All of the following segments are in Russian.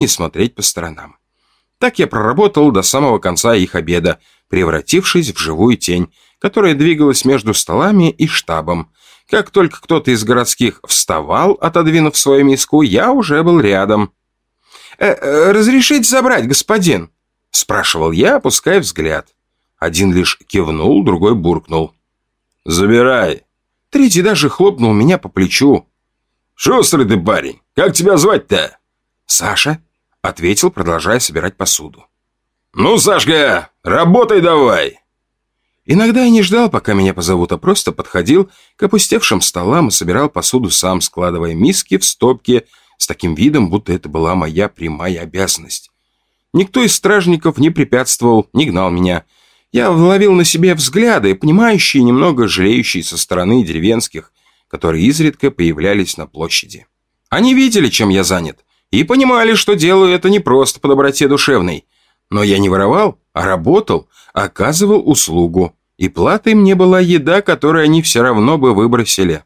не смотреть по сторонам. Так я проработал до самого конца их обеда, превратившись в живую тень, которая двигалась между столами и штабом. Как только кто-то из городских вставал, отодвинув свою миску, я уже был рядом. «Э -э, «Разрешите забрать, господин?» – спрашивал я, опуская взгляд. Один лишь кивнул, другой буркнул. «Забирай!» Третий даже хлопнул меня по плечу. «Шустрый ты парень! Как тебя звать-то?» «Саша», — ответил, продолжая собирать посуду. «Ну, Сашка, работай давай!» Иногда я не ждал, пока меня позовут, а просто подходил к опустевшим столам и собирал посуду сам, складывая миски в стопки с таким видом, будто это была моя прямая обязанность. Никто из стражников не препятствовал, не гнал меня — я ловил на себе взгляды, понимающие, немного жалеющие со стороны деревенских, которые изредка появлялись на площади. Они видели, чем я занят, и понимали, что делаю это не просто по доброте душевной. Но я не воровал, а работал, оказывал услугу, и платой мне была еда, которую они все равно бы выбросили.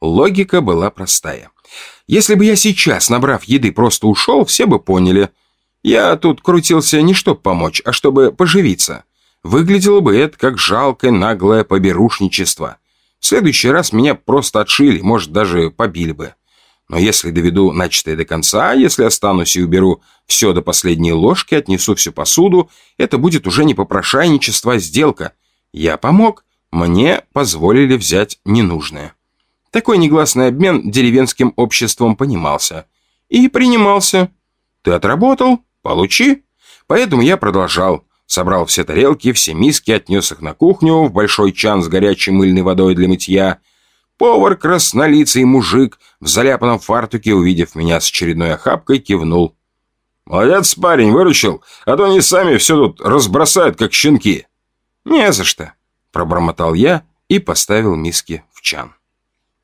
Логика была простая. Если бы я сейчас, набрав еды, просто ушел, все бы поняли. Я тут крутился не чтобы помочь, а чтобы поживиться. Выглядело бы это как жалкое наглое поберушничество. В следующий раз меня просто отшили, может, даже побили бы. Но если доведу начатое до конца, если останусь и уберу все до последней ложки, отнесу всю посуду, это будет уже не попрошайничество, а сделка. Я помог, мне позволили взять ненужное. Такой негласный обмен деревенским обществом понимался. И принимался. Ты отработал? Получи. Поэтому я продолжал. Собрал все тарелки, все миски, отнес их на кухню в большой чан с горячей мыльной водой для мытья. Повар, краснолицый мужик, в заляпанном фартуке, увидев меня с очередной охапкой, кивнул. «Молодец, парень, выручил, а то они сами все тут разбросают, как щенки». «Не за что», — пробормотал я и поставил миски в чан.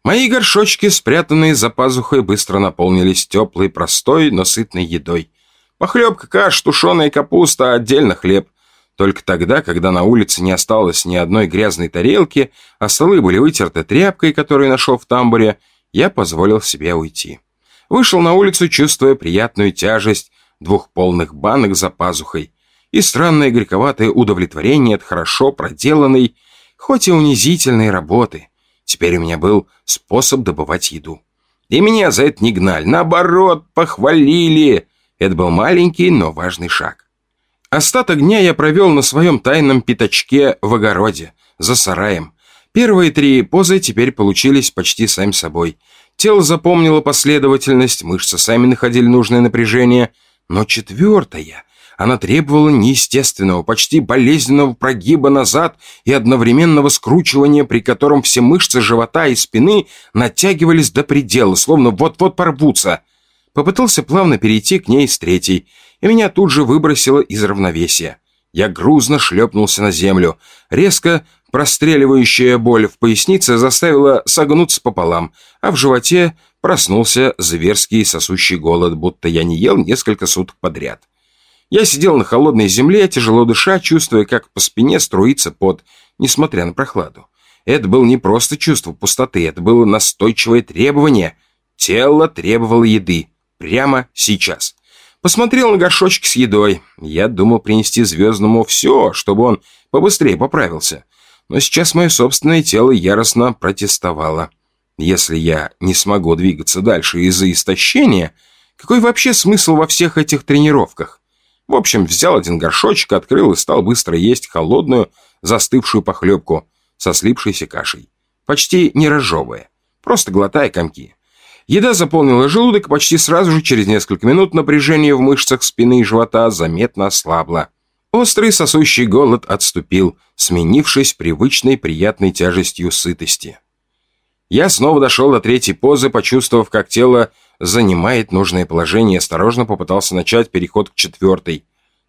Мои горшочки, спрятанные за пазухой, быстро наполнились теплой, простой, но сытной едой. Похлебка, каш, тушеная капуста, отдельно хлеб. Только тогда, когда на улице не осталось ни одной грязной тарелки, а столы были вытерты тряпкой, которую нашел в тамбуре, я позволил себе уйти. Вышел на улицу, чувствуя приятную тяжесть двух полных банок за пазухой и странное горьковатое удовлетворение от хорошо проделанной, хоть и унизительной работы. Теперь у меня был способ добывать еду. И меня за это не гнали, наоборот, похвалили. Это был маленький, но важный шаг. Остаток дня я провел на своем тайном пятачке в огороде, за сараем. Первые три позы теперь получились почти сами собой. Тело запомнило последовательность, мышцы сами находили нужное напряжение. Но четвертая, она требовала неестественного, почти болезненного прогиба назад и одновременного скручивания, при котором все мышцы живота и спины натягивались до предела, словно вот-вот порвутся. Попытался плавно перейти к ней с третьей – и меня тут же выбросило из равновесия. Я грузно шлепнулся на землю. Резко простреливающая боль в пояснице заставила согнуться пополам, а в животе проснулся зверский сосущий голод, будто я не ел несколько суток подряд. Я сидел на холодной земле, тяжело дыша, чувствуя, как по спине струится пот, несмотря на прохладу. Это было не просто чувство пустоты, это было настойчивое требование. Тело требовало еды. Прямо сейчас. Посмотрел на горшочки с едой. Я думал принести Звездному все, чтобы он побыстрее поправился. Но сейчас мое собственное тело яростно протестовало. Если я не смогу двигаться дальше из-за истощения, какой вообще смысл во всех этих тренировках? В общем, взял один горшочек, открыл и стал быстро есть холодную, застывшую похлебку со слипшейся кашей. Почти не разжевывая, просто глотая комки. Еда заполнила желудок, почти сразу же, через несколько минут, напряжение в мышцах спины и живота заметно ослабло. Острый сосущий голод отступил, сменившись привычной приятной тяжестью сытости. Я снова дошел до третьей позы, почувствовав, как тело занимает нужное положение, осторожно попытался начать переход к четвертой.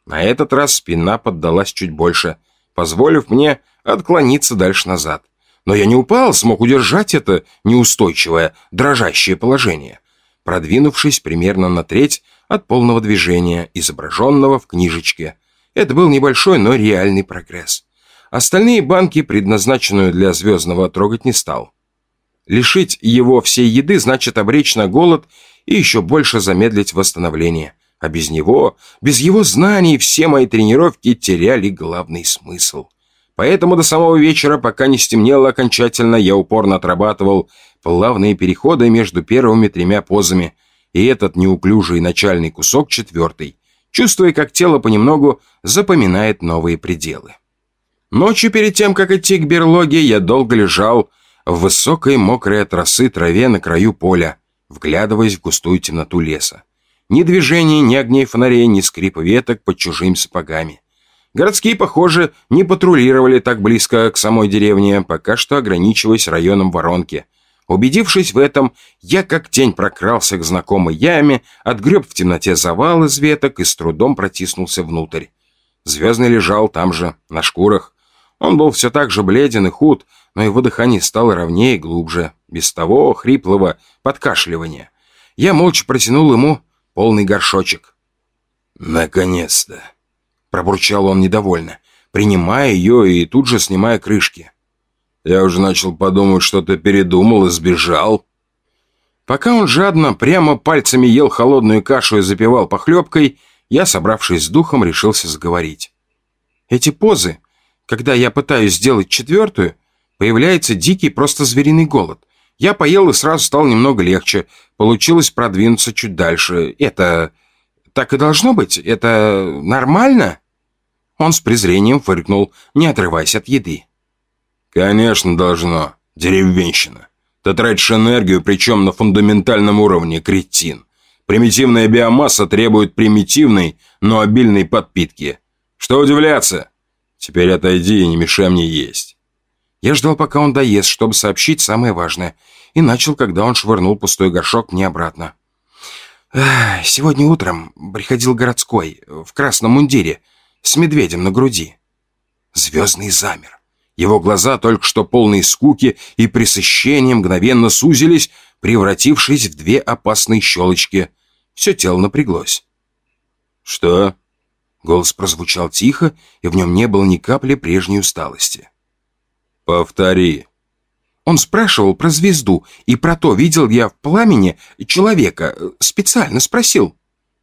На этот раз спина поддалась чуть больше, позволив мне отклониться дальше назад. Но я не упал, смог удержать это неустойчивое, дрожащее положение, продвинувшись примерно на треть от полного движения, изображенного в книжечке. Это был небольшой, но реальный прогресс. Остальные банки, предназначенную для Звездного, трогать не стал. Лишить его всей еды значит обречь на голод и еще больше замедлить восстановление. А без него, без его знаний, все мои тренировки теряли главный смысл. Поэтому до самого вечера, пока не стемнело окончательно, я упорно отрабатывал плавные переходы между первыми тремя позами и этот неуклюжий начальный кусок четвертый, чувствуя, как тело понемногу запоминает новые пределы. Ночью перед тем, как идти к берлоге, я долго лежал в высокой мокрой от траве на краю поля, вглядываясь в густую темноту леса. Ни движения, ни огней фонарей, ни скрипа веток под чужими сапогами. Городские, похоже, не патрулировали так близко к самой деревне, пока что ограничиваясь районом Воронки. Убедившись в этом, я как тень прокрался к знакомой яме, отгреб в темноте завал из веток и с трудом протиснулся внутрь. Звездный лежал там же, на шкурах. Он был все так же бледен и худ, но его дыхание стало ровнее и глубже, без того хриплого подкашливания. Я молча протянул ему полный горшочек. «Наконец-то!» Пробурчал он недовольно, принимая ее и тут же снимая крышки. «Я уже начал подумать, что ты передумал и сбежал». Пока он жадно, прямо пальцами ел холодную кашу и запивал похлебкой, я, собравшись с духом, решился заговорить. Эти позы, когда я пытаюсь сделать четвертую, появляется дикий, просто звериный голод. Я поел и сразу стал немного легче. Получилось продвинуться чуть дальше. Это... так и должно быть? Это нормально?» Он с презрением фыркнул, не отрываясь от еды. «Конечно должно, деревенщина. Ты тратишь энергию, причем на фундаментальном уровне, кретин. Примитивная биомасса требует примитивной, но обильной подпитки. Что удивляться? Теперь отойди и не мешай мне есть». Я ждал, пока он доест, чтобы сообщить самое важное, и начал, когда он швырнул пустой горшок мне обратно. «Сегодня утром приходил городской, в красном мундире, с медведем на груди. Звездный замер. Его глаза, только что полные скуки и пресыщения, мгновенно сузились, превратившись в две опасные щелочки. Все тело напряглось. «Что?» Голос прозвучал тихо, и в нем не было ни капли прежней усталости. «Повтори». Он спрашивал про звезду, и про то, видел я в пламени человека, специально спросил.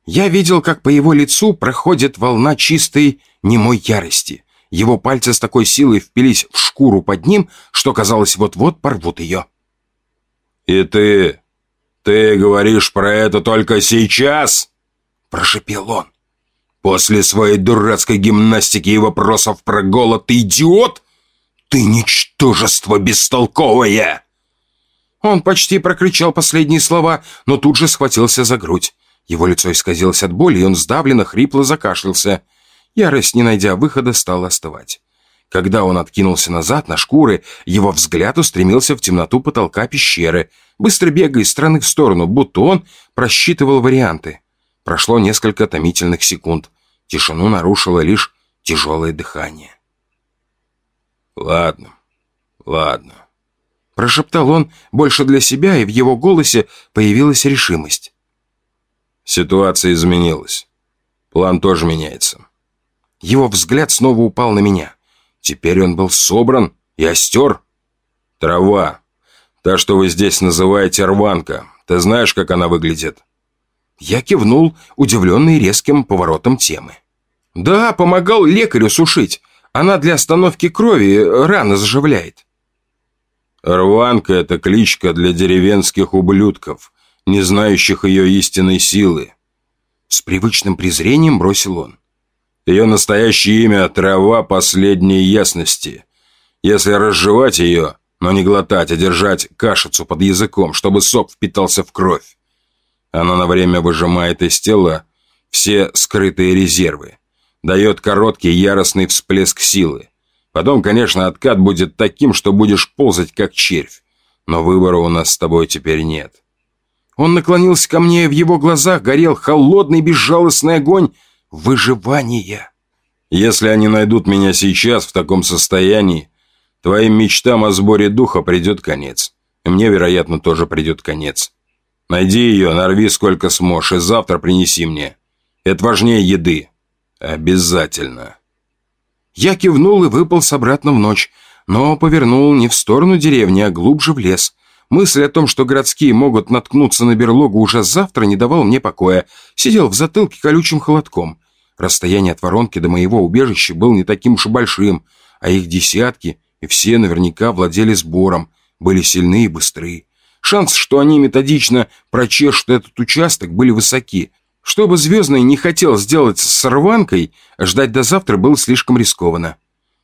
Я видел, как по его лицу проходит волна чистой немой ярости. Его пальцы с такой силой впились в шкуру под ним, что, казалось, вот-вот порвут ее. «И ты... ты говоришь про это только сейчас?» Прошепел он. «После своей дурацкой гимнастики и вопросов про голод, ты идиот? Ты ничтожество бестолковое!» Он почти прокричал последние слова, но тут же схватился за грудь. Его лицо исказилось от боли, и он сдавленно, хрипло закашлялся. Ярость, не найдя выхода, стала остывать. Когда он откинулся назад на шкуры, его взгляд устремился в темноту потолка пещеры, быстро бегая из стороны в сторону, будто он просчитывал варианты. Прошло несколько томительных секунд. Тишину нарушило лишь тяжелое дыхание. «Ладно, ладно», — прошептал он больше для себя, и в его голосе появилась решимость. Ситуация изменилась. План тоже меняется. Его взгляд снова упал на меня. Теперь он был собран и остер. Трава. Та, что вы здесь называете рванка. Ты знаешь, как она выглядит? Я кивнул, удивленный резким поворотом темы. Да, помогал лекарю сушить. Она для остановки крови рано заживляет. Рванка — это кличка для деревенских ублюдков, не знающих ее истинной силы. С привычным презрением бросил он. Ее настоящее имя – трава последней ясности. Если разжевать ее, но не глотать, а держать кашицу под языком, чтобы сок впитался в кровь, она на время выжимает из тела все скрытые резервы, дает короткий яростный всплеск силы. Потом, конечно, откат будет таким, что будешь ползать как червь, но выбора у нас с тобой теперь нет. Он наклонился ко мне, и в его глазах горел холодный безжалостный огонь выживания. Если они найдут меня сейчас в таком состоянии, твоим мечтам о сборе духа придет конец. И мне, вероятно, тоже придет конец. Найди ее, нарви сколько сможешь, и завтра принеси мне. Это важнее еды. Обязательно. Я кивнул и выполз обратно в ночь, но повернул не в сторону деревни, а глубже в лес. Мысль о том, что городские могут наткнуться на берлогу уже завтра, не давал мне покоя. Сидел в затылке колючим холодком. Расстояние от воронки до моего убежища было не таким уж и большим, а их десятки, и все наверняка владели сбором, были сильны и быстры. Шанс, что они методично прочешут этот участок, были высоки. Чтобы Звездный не хотел сделать с рванкой, ждать до завтра было слишком рискованно.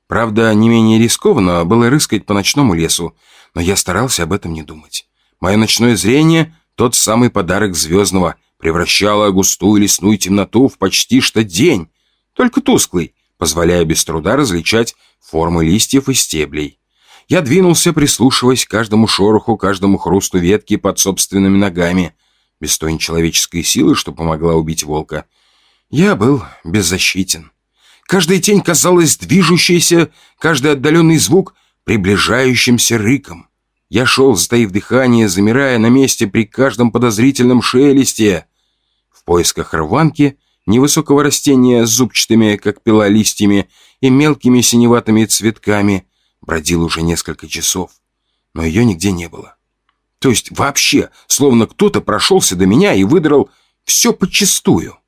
Правда, не менее рискованно было рыскать по ночному лесу, но я старался об этом не думать. Мое ночное зрение — тот самый подарок Звездного, превращало густую лесную темноту в почти что день, только тусклый, позволяя без труда различать формы листьев и стеблей. Я двинулся, прислушиваясь к каждому шороху, каждому хрусту ветки под собственными ногами, без той нечеловеческой силы, что помогла убить волка. Я был беззащитен. Каждая тень казалась движущейся, каждый отдаленный звук — приближающимся рыком. Я шел, затаив дыхание, замирая на месте при каждом подозрительном шелесте. В поисках рванки, невысокого растения с зубчатыми, как пила, листьями и мелкими синеватыми цветками, бродил уже несколько часов, но ее нигде не было. То есть вообще, словно кто-то прошелся до меня и выдрал все подчистую.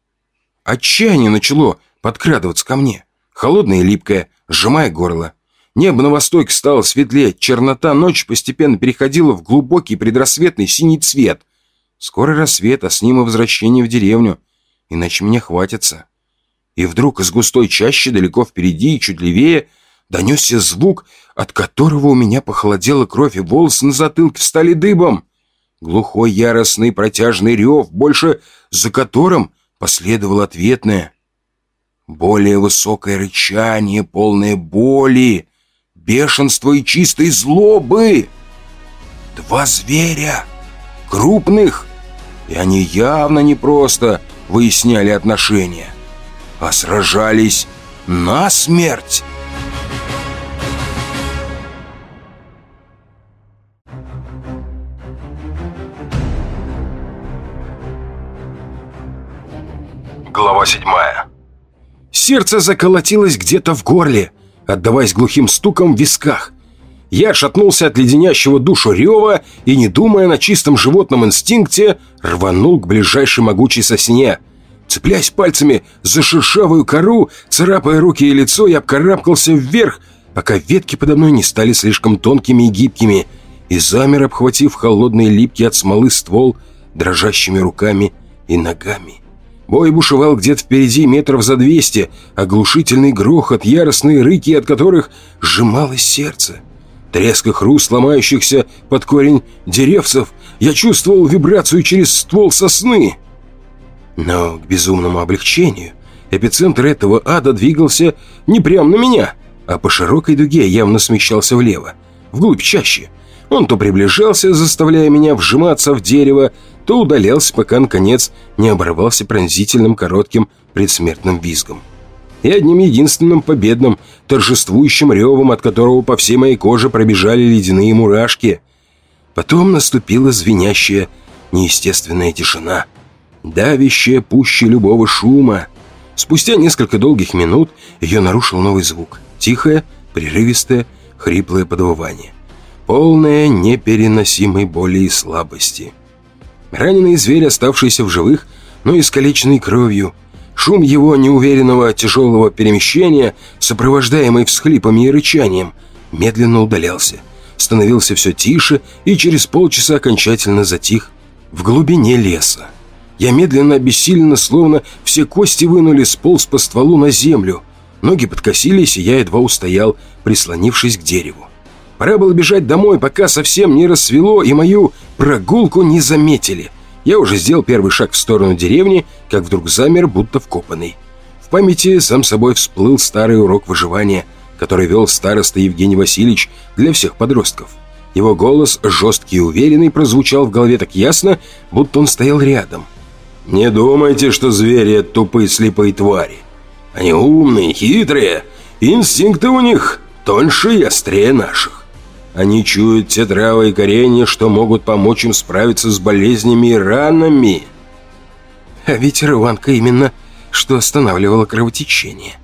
Отчаяние начало подкрадываться ко мне. Холодное и липкое, сжимая горло. Небо на востоке стало светлее, чернота ночи постепенно переходила в глубокий предрассветный синий цвет. Скоро рассвет, а с ним и возвращение в деревню. Иначе меня хватится. И вдруг из густой чащи далеко впереди и чуть левее донесся звук, от которого у меня похолодела кровь и волосы на затылке встали дыбом. Глухой яростный протяжный рев, больше за которым последовало ответное — более высокое рычание, полное боли, бешенства и чистой злобы. Два зверя, крупных, и они явно не просто выясняли отношения, а сражались на смерть. Глава седьмая Сердце заколотилось где-то в горле, отдаваясь глухим стуком в висках. Я шатнулся от леденящего душу рева и, не думая на чистом животном инстинкте, рванул к ближайшей могучей сосне. Цепляясь пальцами за шершавую кору, царапая руки и лицо, я обкарабкался вверх, пока ветки подо мной не стали слишком тонкими и гибкими, и замер, обхватив холодный липкий от смолы ствол дрожащими руками и ногами. Бой бушевал где-то впереди метров за двести, оглушительный грохот, яростные рыки, от которых сжималось сердце. Треск и хруст ломающихся под корень деревцев, я чувствовал вибрацию через ствол сосны. Но к безумному облегчению эпицентр этого ада двигался не прямо на меня, а по широкой дуге явно смещался влево, вглубь чаще. Он то приближался, заставляя меня вжиматься в дерево, то удалялся, пока, наконец, не оборвался пронзительным коротким предсмертным визгом. И одним единственным победным, торжествующим ревом, от которого по всей моей коже пробежали ледяные мурашки. Потом наступила звенящая, неестественная тишина, давящая пуще любого шума. Спустя несколько долгих минут ее нарушил новый звук. Тихое, прерывистое, хриплое подвывание. Полное непереносимой боли и слабости. Раненый зверь, оставшийся в живых, но искалеченный кровью. Шум его неуверенного тяжелого перемещения, сопровождаемый всхлипами и рычанием, медленно удалялся. Становился все тише и через полчаса окончательно затих в глубине леса. Я медленно, обессиленно, словно все кости вынули, сполз по стволу на землю. Ноги подкосились, и я едва устоял, прислонившись к дереву. Пора было бежать домой, пока совсем не рассвело и мою прогулку не заметили. Я уже сделал первый шаг в сторону деревни, как вдруг замер, будто вкопанный. В памяти сам собой всплыл старый урок выживания, который вел староста Евгений Васильевич для всех подростков. Его голос, жесткий и уверенный, прозвучал в голове так ясно, будто он стоял рядом. «Не думайте, что звери — это тупые слепые твари. Они умные, хитрые, инстинкты у них тоньше и острее наших. Они чуют те травы и коренья, что могут помочь им справиться с болезнями и ранами. А ведь рванка именно что останавливала кровотечение.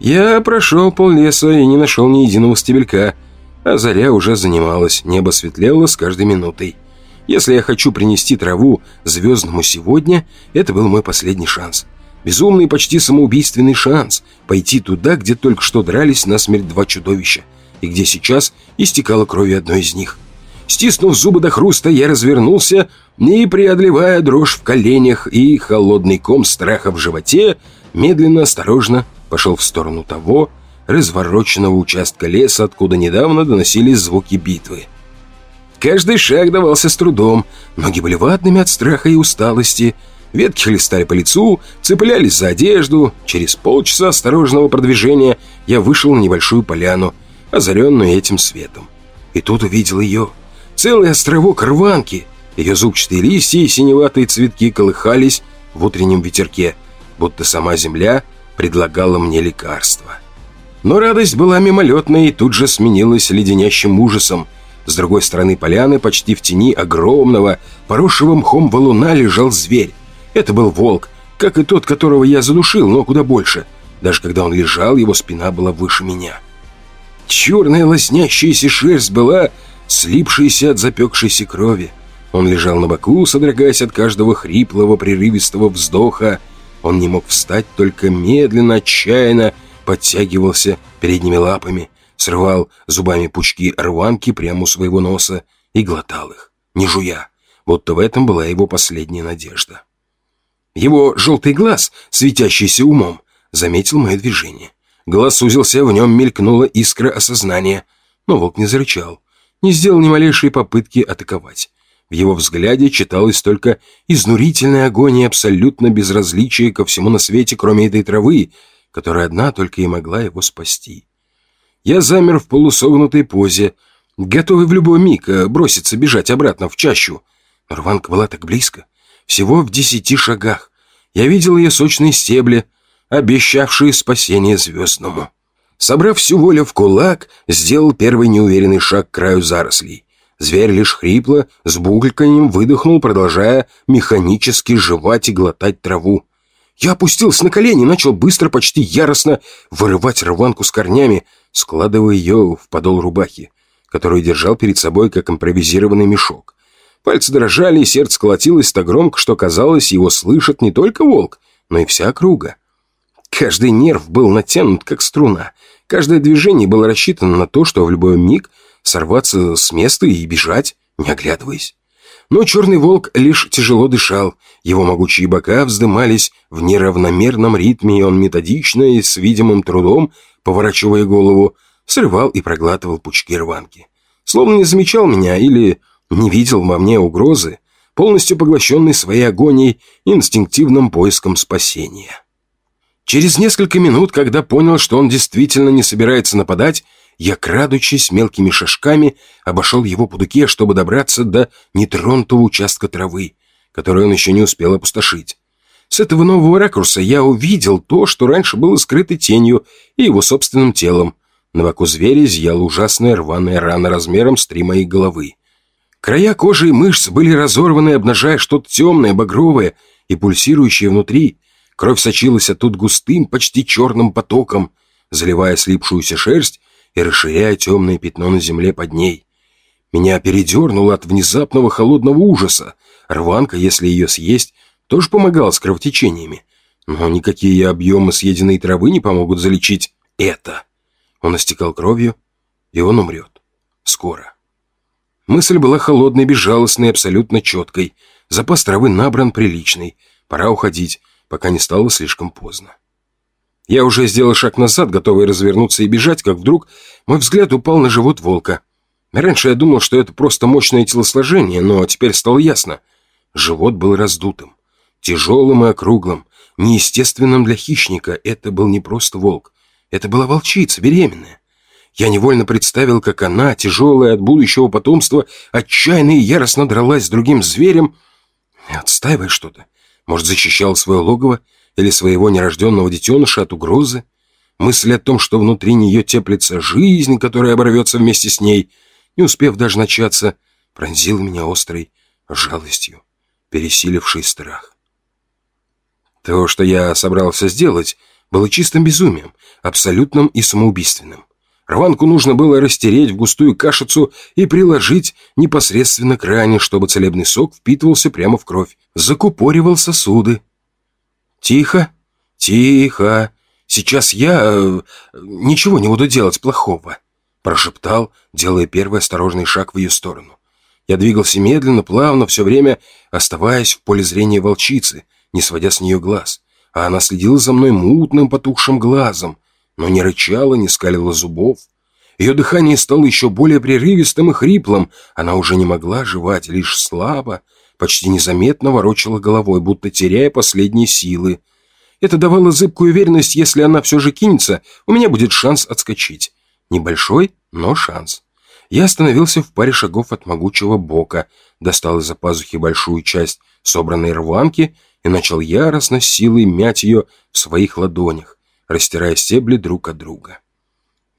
Я прошел пол леса и не нашел ни единого стебелька. А заря уже занималась, небо светлело с каждой минутой. Если я хочу принести траву звездному сегодня, это был мой последний шанс. Безумный, почти самоубийственный шанс пойти туда, где только что дрались на смерть два чудовища, и где сейчас истекала кровью одной из них. Стиснув зубы до хруста, я развернулся и, преодолевая дрожь в коленях и холодный ком страха в животе, медленно, осторожно пошел в сторону того, развороченного участка леса, откуда недавно доносились звуки битвы. Каждый шаг давался с трудом, ноги были ватными от страха и усталости, ветки хлестали по лицу, цеплялись за одежду. Через полчаса осторожного продвижения я вышел на небольшую поляну, озаренную этим светом. И тут увидел ее. Целый островок рванки. Ее зубчатые листья и синеватые цветки колыхались в утреннем ветерке, будто сама земля предлагала мне лекарство. Но радость была мимолетной и тут же сменилась леденящим ужасом. С другой стороны поляны, почти в тени огромного, поросшего мхом валуна, лежал зверь. Это был волк, как и тот, которого я задушил, но куда больше. Даже когда он лежал, его спина была выше меня. Черная лоснящаяся шерсть была слипшаяся от запекшейся крови. Он лежал на боку, содрогаясь от каждого хриплого, прерывистого вздоха. Он не мог встать, только медленно, отчаянно подтягивался передними лапами, срывал зубами пучки рванки прямо у своего носа и глотал их, не жуя, будто в этом была его последняя надежда. Его желтый глаз, светящийся умом, заметил мое движение. Глаз сузился, в нем мелькнула искра осознания, но волк не зарычал, не сделал ни малейшей попытки атаковать. В его взгляде читалась только изнурительная агония абсолютно безразличия ко всему на свете, кроме этой травы, которая одна только и могла его спасти. Я замер в полусогнутой позе, готовый в любой миг э, броситься бежать обратно в чащу. Рванка была так близко, всего в десяти шагах. Я видел ее сочные стебли, обещавшие спасение звездному. Собрав всю волю в кулак, сделал первый неуверенный шаг к краю зарослей. Зверь лишь хрипло, с бугельканьем выдохнул, продолжая механически жевать и глотать траву. Я опустился на колени и начал быстро, почти яростно вырывать рванку с корнями, складывая ее в подол рубахи, которую держал перед собой как импровизированный мешок. Пальцы дрожали, и сердце колотилось так громко, что казалось, его слышит не только волк, но и вся округа. Каждый нерв был натянут, как струна. Каждое движение было рассчитано на то, что в любой миг сорваться с места и бежать, не оглядываясь. Но черный волк лишь тяжело дышал, его могучие бока вздымались в неравномерном ритме, и он методично и с видимым трудом, поворачивая голову, срывал и проглатывал пучки рванки. Словно не замечал меня или не видел во мне угрозы, полностью поглощенный своей агонией и инстинктивным поиском спасения. Через несколько минут, когда понял, что он действительно не собирается нападать, я, крадучись мелкими шажками, обошел его по дуке, чтобы добраться до нетронутого участка травы, который он еще не успел опустошить. С этого нового ракурса я увидел то, что раньше было скрыто тенью и его собственным телом. На боку зверя зияла ужасная рваная рана размером с три моей головы. Края кожи и мышц были разорваны, обнажая что-то темное, багровое и пульсирующее внутри. Кровь сочилась оттуда густым, почти черным потоком, заливая слипшуюся шерсть и расширяя темное пятно на земле под ней. Меня передернуло от внезапного холодного ужаса. Рванка, если ее съесть, тоже помогала с кровотечениями. Но никакие объемы съеденной травы не помогут залечить это. Он истекал кровью, и он умрет. Скоро. Мысль была холодной, безжалостной, абсолютно четкой. Запас травы набран приличный. Пора уходить, пока не стало слишком поздно. Я уже сделал шаг назад, готовый развернуться и бежать, как вдруг мой взгляд упал на живот волка. Раньше я думал, что это просто мощное телосложение, но теперь стало ясно. Живот был раздутым, тяжелым и округлым, неестественным для хищника. Это был не просто волк. Это была волчица, беременная. Я невольно представил, как она, тяжелая от будущего потомства, отчаянно и яростно дралась с другим зверем, отстаивая что-то. Может, защищал свое логово или своего нерожденного детеныша от угрозы? Мысль о том, что внутри нее теплится жизнь, которая оборвется вместе с ней, не успев даже начаться, пронзила меня острой жалостью, пересилившей страх. То, что я собрался сделать, было чистым безумием, абсолютным и самоубийственным. Рванку нужно было растереть в густую кашицу и приложить непосредственно к ране, чтобы целебный сок впитывался прямо в кровь, закупоривал сосуды. «Тихо, тихо, сейчас я э, ничего не буду делать плохого», прошептал, делая первый осторожный шаг в ее сторону. Я двигался медленно, плавно, все время оставаясь в поле зрения волчицы, не сводя с нее глаз, а она следила за мной мутным потухшим глазом, но не рычала, не скалила зубов. Ее дыхание стало еще более прерывистым и хриплым. Она уже не могла жевать, лишь слабо, почти незаметно ворочала головой, будто теряя последние силы. Это давало зыбкую уверенность, если она все же кинется, у меня будет шанс отскочить. Небольшой, но шанс. Я остановился в паре шагов от могучего бока, достал из-за пазухи большую часть собранной рванки и начал яростно силой мять ее в своих ладонях растирая стебли друг от друга.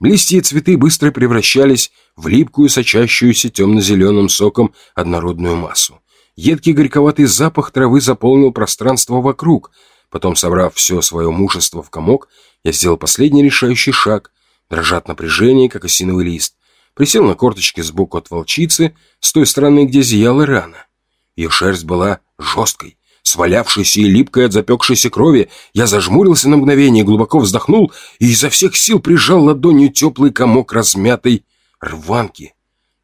Листья и цветы быстро превращались в липкую, сочащуюся темно-зеленым соком однородную массу. Едкий горьковатый запах травы заполнил пространство вокруг. Потом, собрав все свое мужество в комок, я сделал последний решающий шаг, дрожа от напряжения, как осиновый лист. Присел на корточки сбоку от волчицы, с той стороны, где зияла рана. Ее шерсть была жесткой, свалявшейся и липкой от запекшейся крови, я зажмурился на мгновение, глубоко вздохнул и изо всех сил прижал ладонью теплый комок размятой рванки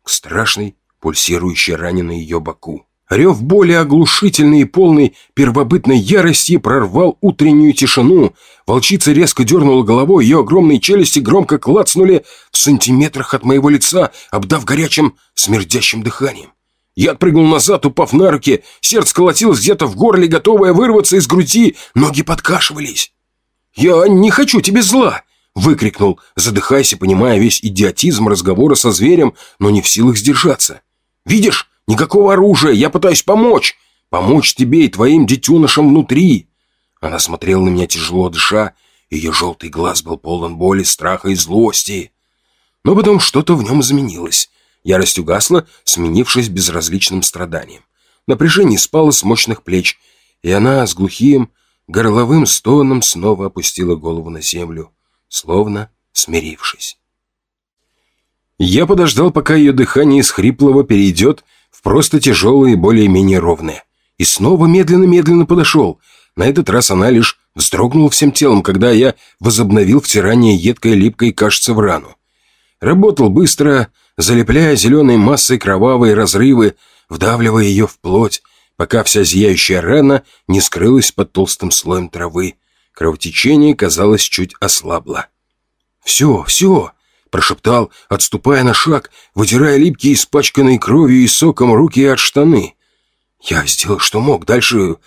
к страшной, пульсирующей ране на ее боку. Рев боли оглушительный и полный первобытной ярости прорвал утреннюю тишину. Волчица резко дернула головой, ее огромные челюсти громко клацнули в сантиметрах от моего лица, обдав горячим, смердящим дыханием. Я отпрыгнул назад, упав на руки. Сердце колотилось где-то в горле, готовое вырваться из груди. Ноги подкашивались. «Я не хочу тебе зла!» Выкрикнул, задыхаясь и понимая весь идиотизм разговора со зверем, но не в силах сдержаться. «Видишь, никакого оружия, я пытаюсь помочь! Помочь тебе и твоим детенышам внутри!» Она смотрела на меня тяжело дыша, ее желтый глаз был полон боли, страха и злости. Но потом что-то в нем изменилось. Ярость угасла, сменившись безразличным страданием. Напряжение спало с мощных плеч, и она с глухим, горловым стоном снова опустила голову на землю, словно смирившись. Я подождал, пока ее дыхание из хриплого перейдет в просто тяжелое и более-менее ровное. И снова медленно-медленно подошел. На этот раз она лишь вздрогнула всем телом, когда я возобновил втирание едкой липкой кашицы в рану. Работал быстро, залепляя зеленой массой кровавые разрывы, вдавливая ее в плоть, пока вся зияющая рана не скрылась под толстым слоем травы. Кровотечение, казалось, чуть ослабло. «Все, все!» – прошептал, отступая на шаг, вытирая липкие, испачканные кровью и соком руки от штаны. «Я сделал, что мог. Дальше...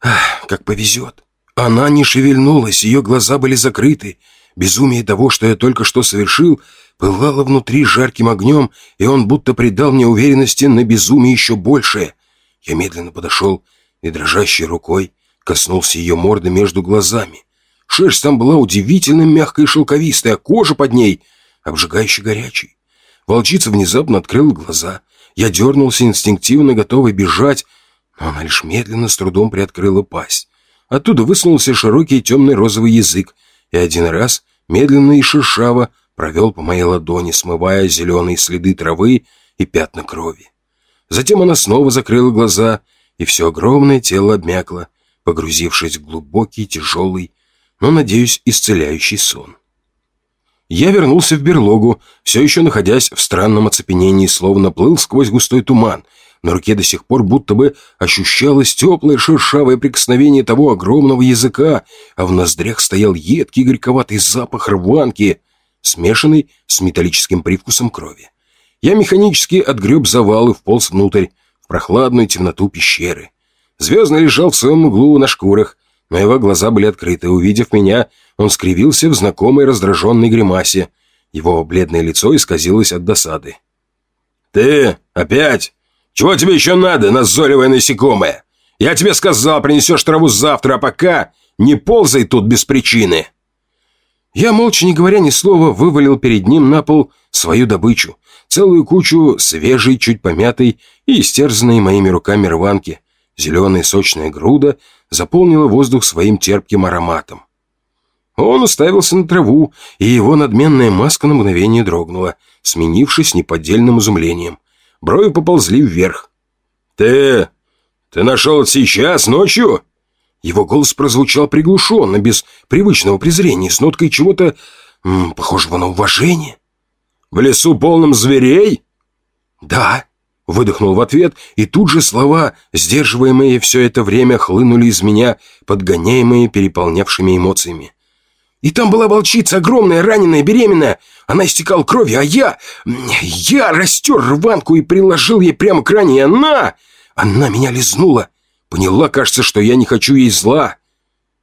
Ах, как повезет». Она не шевельнулась, ее глаза были закрыты. Безумие того, что я только что совершил – пылало внутри жарким огнем, и он будто придал мне уверенности на безумие еще большее. Я медленно подошел и дрожащей рукой коснулся ее морды между глазами. Шерсть там была удивительно мягкой и шелковистой, а кожа под ней обжигающе горячей. Волчица внезапно открыла глаза. Я дернулся инстинктивно, готовый бежать, но она лишь медленно, с трудом приоткрыла пасть. Оттуда высунулся широкий темный розовый язык, и один раз, медленно и шершаво, провел по моей ладони, смывая зеленые следы травы и пятна крови. Затем она снова закрыла глаза, и все огромное тело обмякло, погрузившись в глубокий, тяжелый, но, надеюсь, исцеляющий сон. Я вернулся в берлогу, все еще находясь в странном оцепенении, словно плыл сквозь густой туман. На руке до сих пор будто бы ощущалось теплое шершавое прикосновение того огромного языка, а в ноздрях стоял едкий горьковатый запах рванки — смешанный с металлическим привкусом крови. Я механически отгреб завал и вполз внутрь, в прохладную темноту пещеры. Звездный лежал в своем углу на шкурах, но его глаза были открыты. Увидев меня, он скривился в знакомой раздраженной гримасе. Его бледное лицо исказилось от досады. «Ты опять? Чего тебе еще надо, назойливое насекомое? Я тебе сказал, принесешь траву завтра, а пока не ползай тут без причины!» Я, молча, не говоря ни слова, вывалил перед ним на пол свою добычу. Целую кучу свежей, чуть помятой и истерзанной моими руками рванки. Зеленая сочная груда заполнила воздух своим терпким ароматом. Он уставился на траву, и его надменная маска на мгновение дрогнула, сменившись неподдельным изумлением. Брови поползли вверх. «Ты... ты нашел сейчас, ночью?» Его голос прозвучал приглушенно, без привычного презрения, с ноткой чего-то, похожего на уважение. «В лесу полном зверей?» «Да», — выдохнул в ответ, и тут же слова, сдерживаемые все это время, хлынули из меня, подгоняемые переполнявшими эмоциями. И там была волчица, огромная, раненая, беременная. Она истекала кровью, а я... Я растер рванку и приложил ей прямо к ране, и она... Она меня лизнула. Поняла, кажется, что я не хочу ей зла.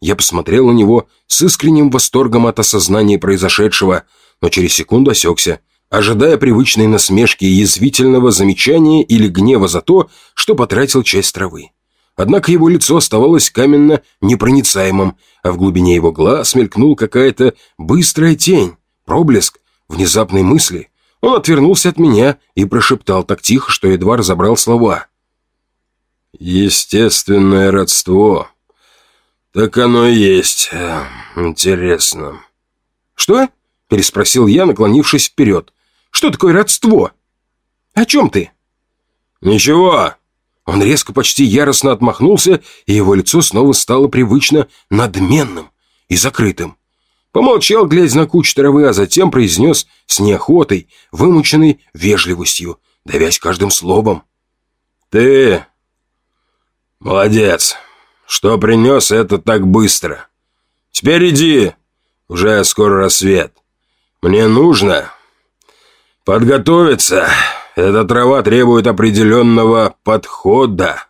Я посмотрел на него с искренним восторгом от осознания произошедшего, но через секунду осекся, ожидая привычной насмешки и язвительного замечания или гнева за то, что потратил часть травы. Однако его лицо оставалось каменно непроницаемым, а в глубине его глаз мелькнул какая-то быстрая тень, проблеск внезапной мысли. Он отвернулся от меня и прошептал так тихо, что едва разобрал слова. «Естественное родство. Так оно и есть. Интересно». «Что?» – переспросил я, наклонившись вперед. «Что такое родство? О чем ты?» «Ничего», он резко, почти яростно отмахнулся, и его лицо снова стало привычно надменным и закрытым. Помолчал, глядя на кучу травы, а затем произнес с неохотой, вымученной вежливостью, давясь каждым словом. «Ты молодец, что принес это так быстро. Теперь иди, уже скоро рассвет. Мне нужно подготовиться». Эта трава требует определенного подхода.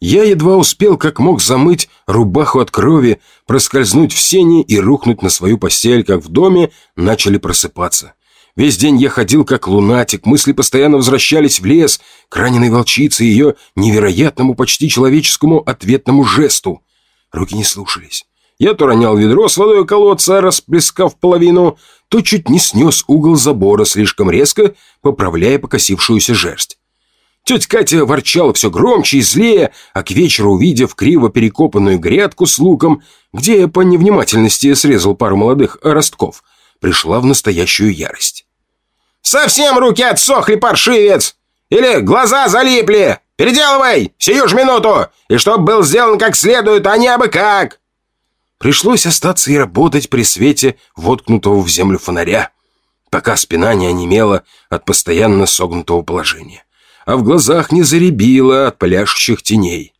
Я едва успел как мог замыть рубаху от крови, проскользнуть в сени и рухнуть на свою постель, как в доме начали просыпаться. Весь день я ходил как лунатик, мысли постоянно возвращались в лес, к раненой волчице и ее невероятному, почти человеческому ответному жесту. Руки не слушались. Я то ронял ведро с водой колодца, расплескав половину, то чуть не снес угол забора слишком резко, поправляя покосившуюся жерсть. Тетя Катя ворчала все громче и злее, а к вечеру, увидев криво перекопанную грядку с луком, где я по невнимательности срезал пару молодых ростков, пришла в настоящую ярость. «Совсем руки отсохли, паршивец! Или глаза залипли! Переделывай! Сию ж минуту! И чтоб был сделан как следует, а не абы как!» Пришлось остаться и работать при свете воткнутого в землю фонаря, пока спина не онемела от постоянно согнутого положения, а в глазах не заребило от пляшущих теней.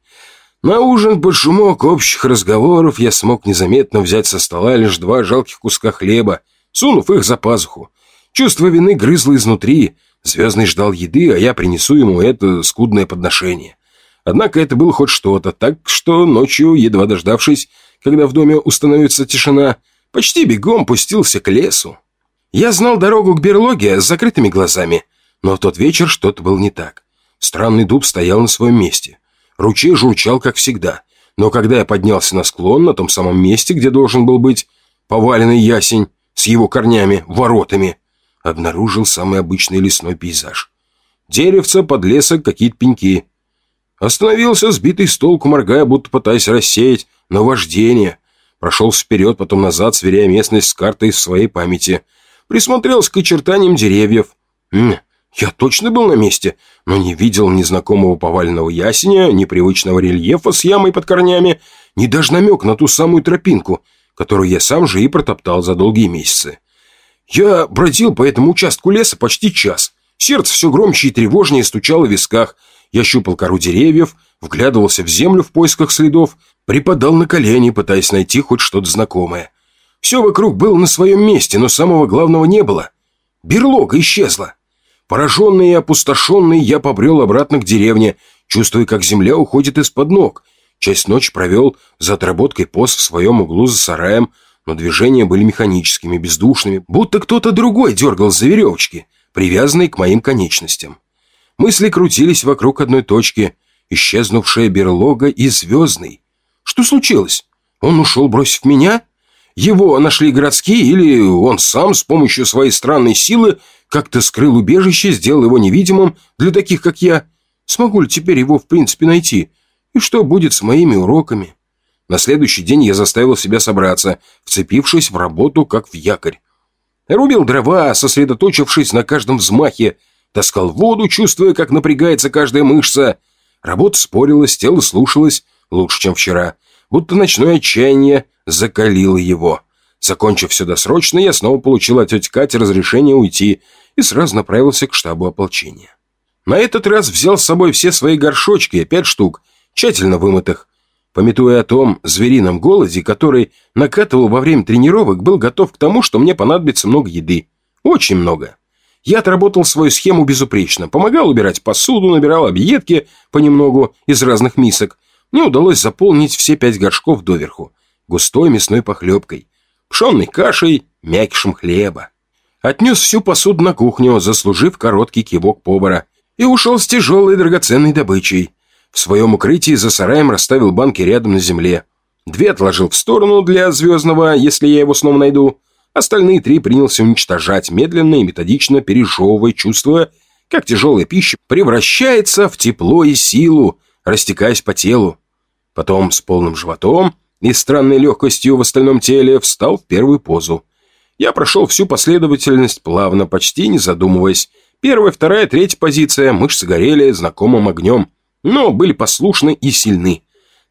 На ужин под шумок общих разговоров я смог незаметно взять со стола лишь два жалких куска хлеба, сунув их за пазуху. Чувство вины грызло изнутри. Звездный ждал еды, а я принесу ему это скудное подношение. Однако это было хоть что-то, так что ночью, едва дождавшись, когда в доме установится тишина, почти бегом пустился к лесу. Я знал дорогу к берлоге с закрытыми глазами, но в тот вечер что-то было не так. Странный дуб стоял на своем месте. Ручей журчал, как всегда. Но когда я поднялся на склон, на том самом месте, где должен был быть поваленный ясень с его корнями, воротами, обнаружил самый обычный лесной пейзаж. Деревца, подлесок, какие-то пеньки. Остановился, сбитый с толку, моргая, будто пытаясь рассеять наваждение. Прошел вперед, потом назад, сверяя местность с картой в своей памяти. Присмотрелся к очертаниям деревьев. М я точно был на месте, но не видел ни знакомого поваленного ясеня, ни привычного рельефа с ямой под корнями, ни даже намек на ту самую тропинку, которую я сам же и протоптал за долгие месяцы. Я бродил по этому участку леса почти час. Сердце все громче и тревожнее стучало в висках. Я щупал кору деревьев, вглядывался в землю в поисках следов, Припадал на колени, пытаясь найти хоть что-то знакомое. Все вокруг было на своем месте, но самого главного не было. Берлога исчезла. Пораженный и опустошенный, я побрел обратно к деревне, чувствуя, как земля уходит из-под ног. Часть ночи провел за отработкой пост в своем углу за сараем, но движения были механическими, бездушными, будто кто-то другой дергал за веревочки, привязанные к моим конечностям. Мысли крутились вокруг одной точки, исчезнувшая берлога и звездный. Что случилось? Он ушел, бросив меня? Его нашли городские или он сам с помощью своей странной силы как-то скрыл убежище, сделал его невидимым для таких, как я? Смогу ли теперь его в принципе найти? И что будет с моими уроками? На следующий день я заставил себя собраться, вцепившись в работу, как в якорь. Рубил дрова, сосредоточившись на каждом взмахе, таскал воду, чувствуя, как напрягается каждая мышца. Работа спорилась, тело слушалось лучше, чем вчера, будто ночное отчаяние закалило его. Закончив все досрочно, я снова получил от тети Кати разрешение уйти и сразу направился к штабу ополчения. На этот раз взял с собой все свои горшочки, пять штук, тщательно вымытых. Пометуя о том зверином голоде, который накатывал во время тренировок, был готов к тому, что мне понадобится много еды. Очень много. Я отработал свою схему безупречно. Помогал убирать посуду, набирал объедки понемногу из разных мисок. Мне удалось заполнить все пять горшков доверху. Густой мясной похлебкой, пшенной кашей, мякишем хлеба. Отнес всю посуду на кухню, заслужив короткий кивок повара, и ушел с тяжелой драгоценной добычей. В своем укрытии за сараем расставил банки рядом на земле. Две отложил в сторону для звездного, если я его снова найду. Остальные три принялся уничтожать, медленно и методично пережевывая, чувствуя, как тяжелая пища превращается в тепло и силу, растекаясь по телу. Потом с полным животом и странной легкостью в остальном теле встал в первую позу. Я прошел всю последовательность плавно, почти не задумываясь. Первая, вторая, третья позиция, мышцы горели знакомым огнем, но были послушны и сильны.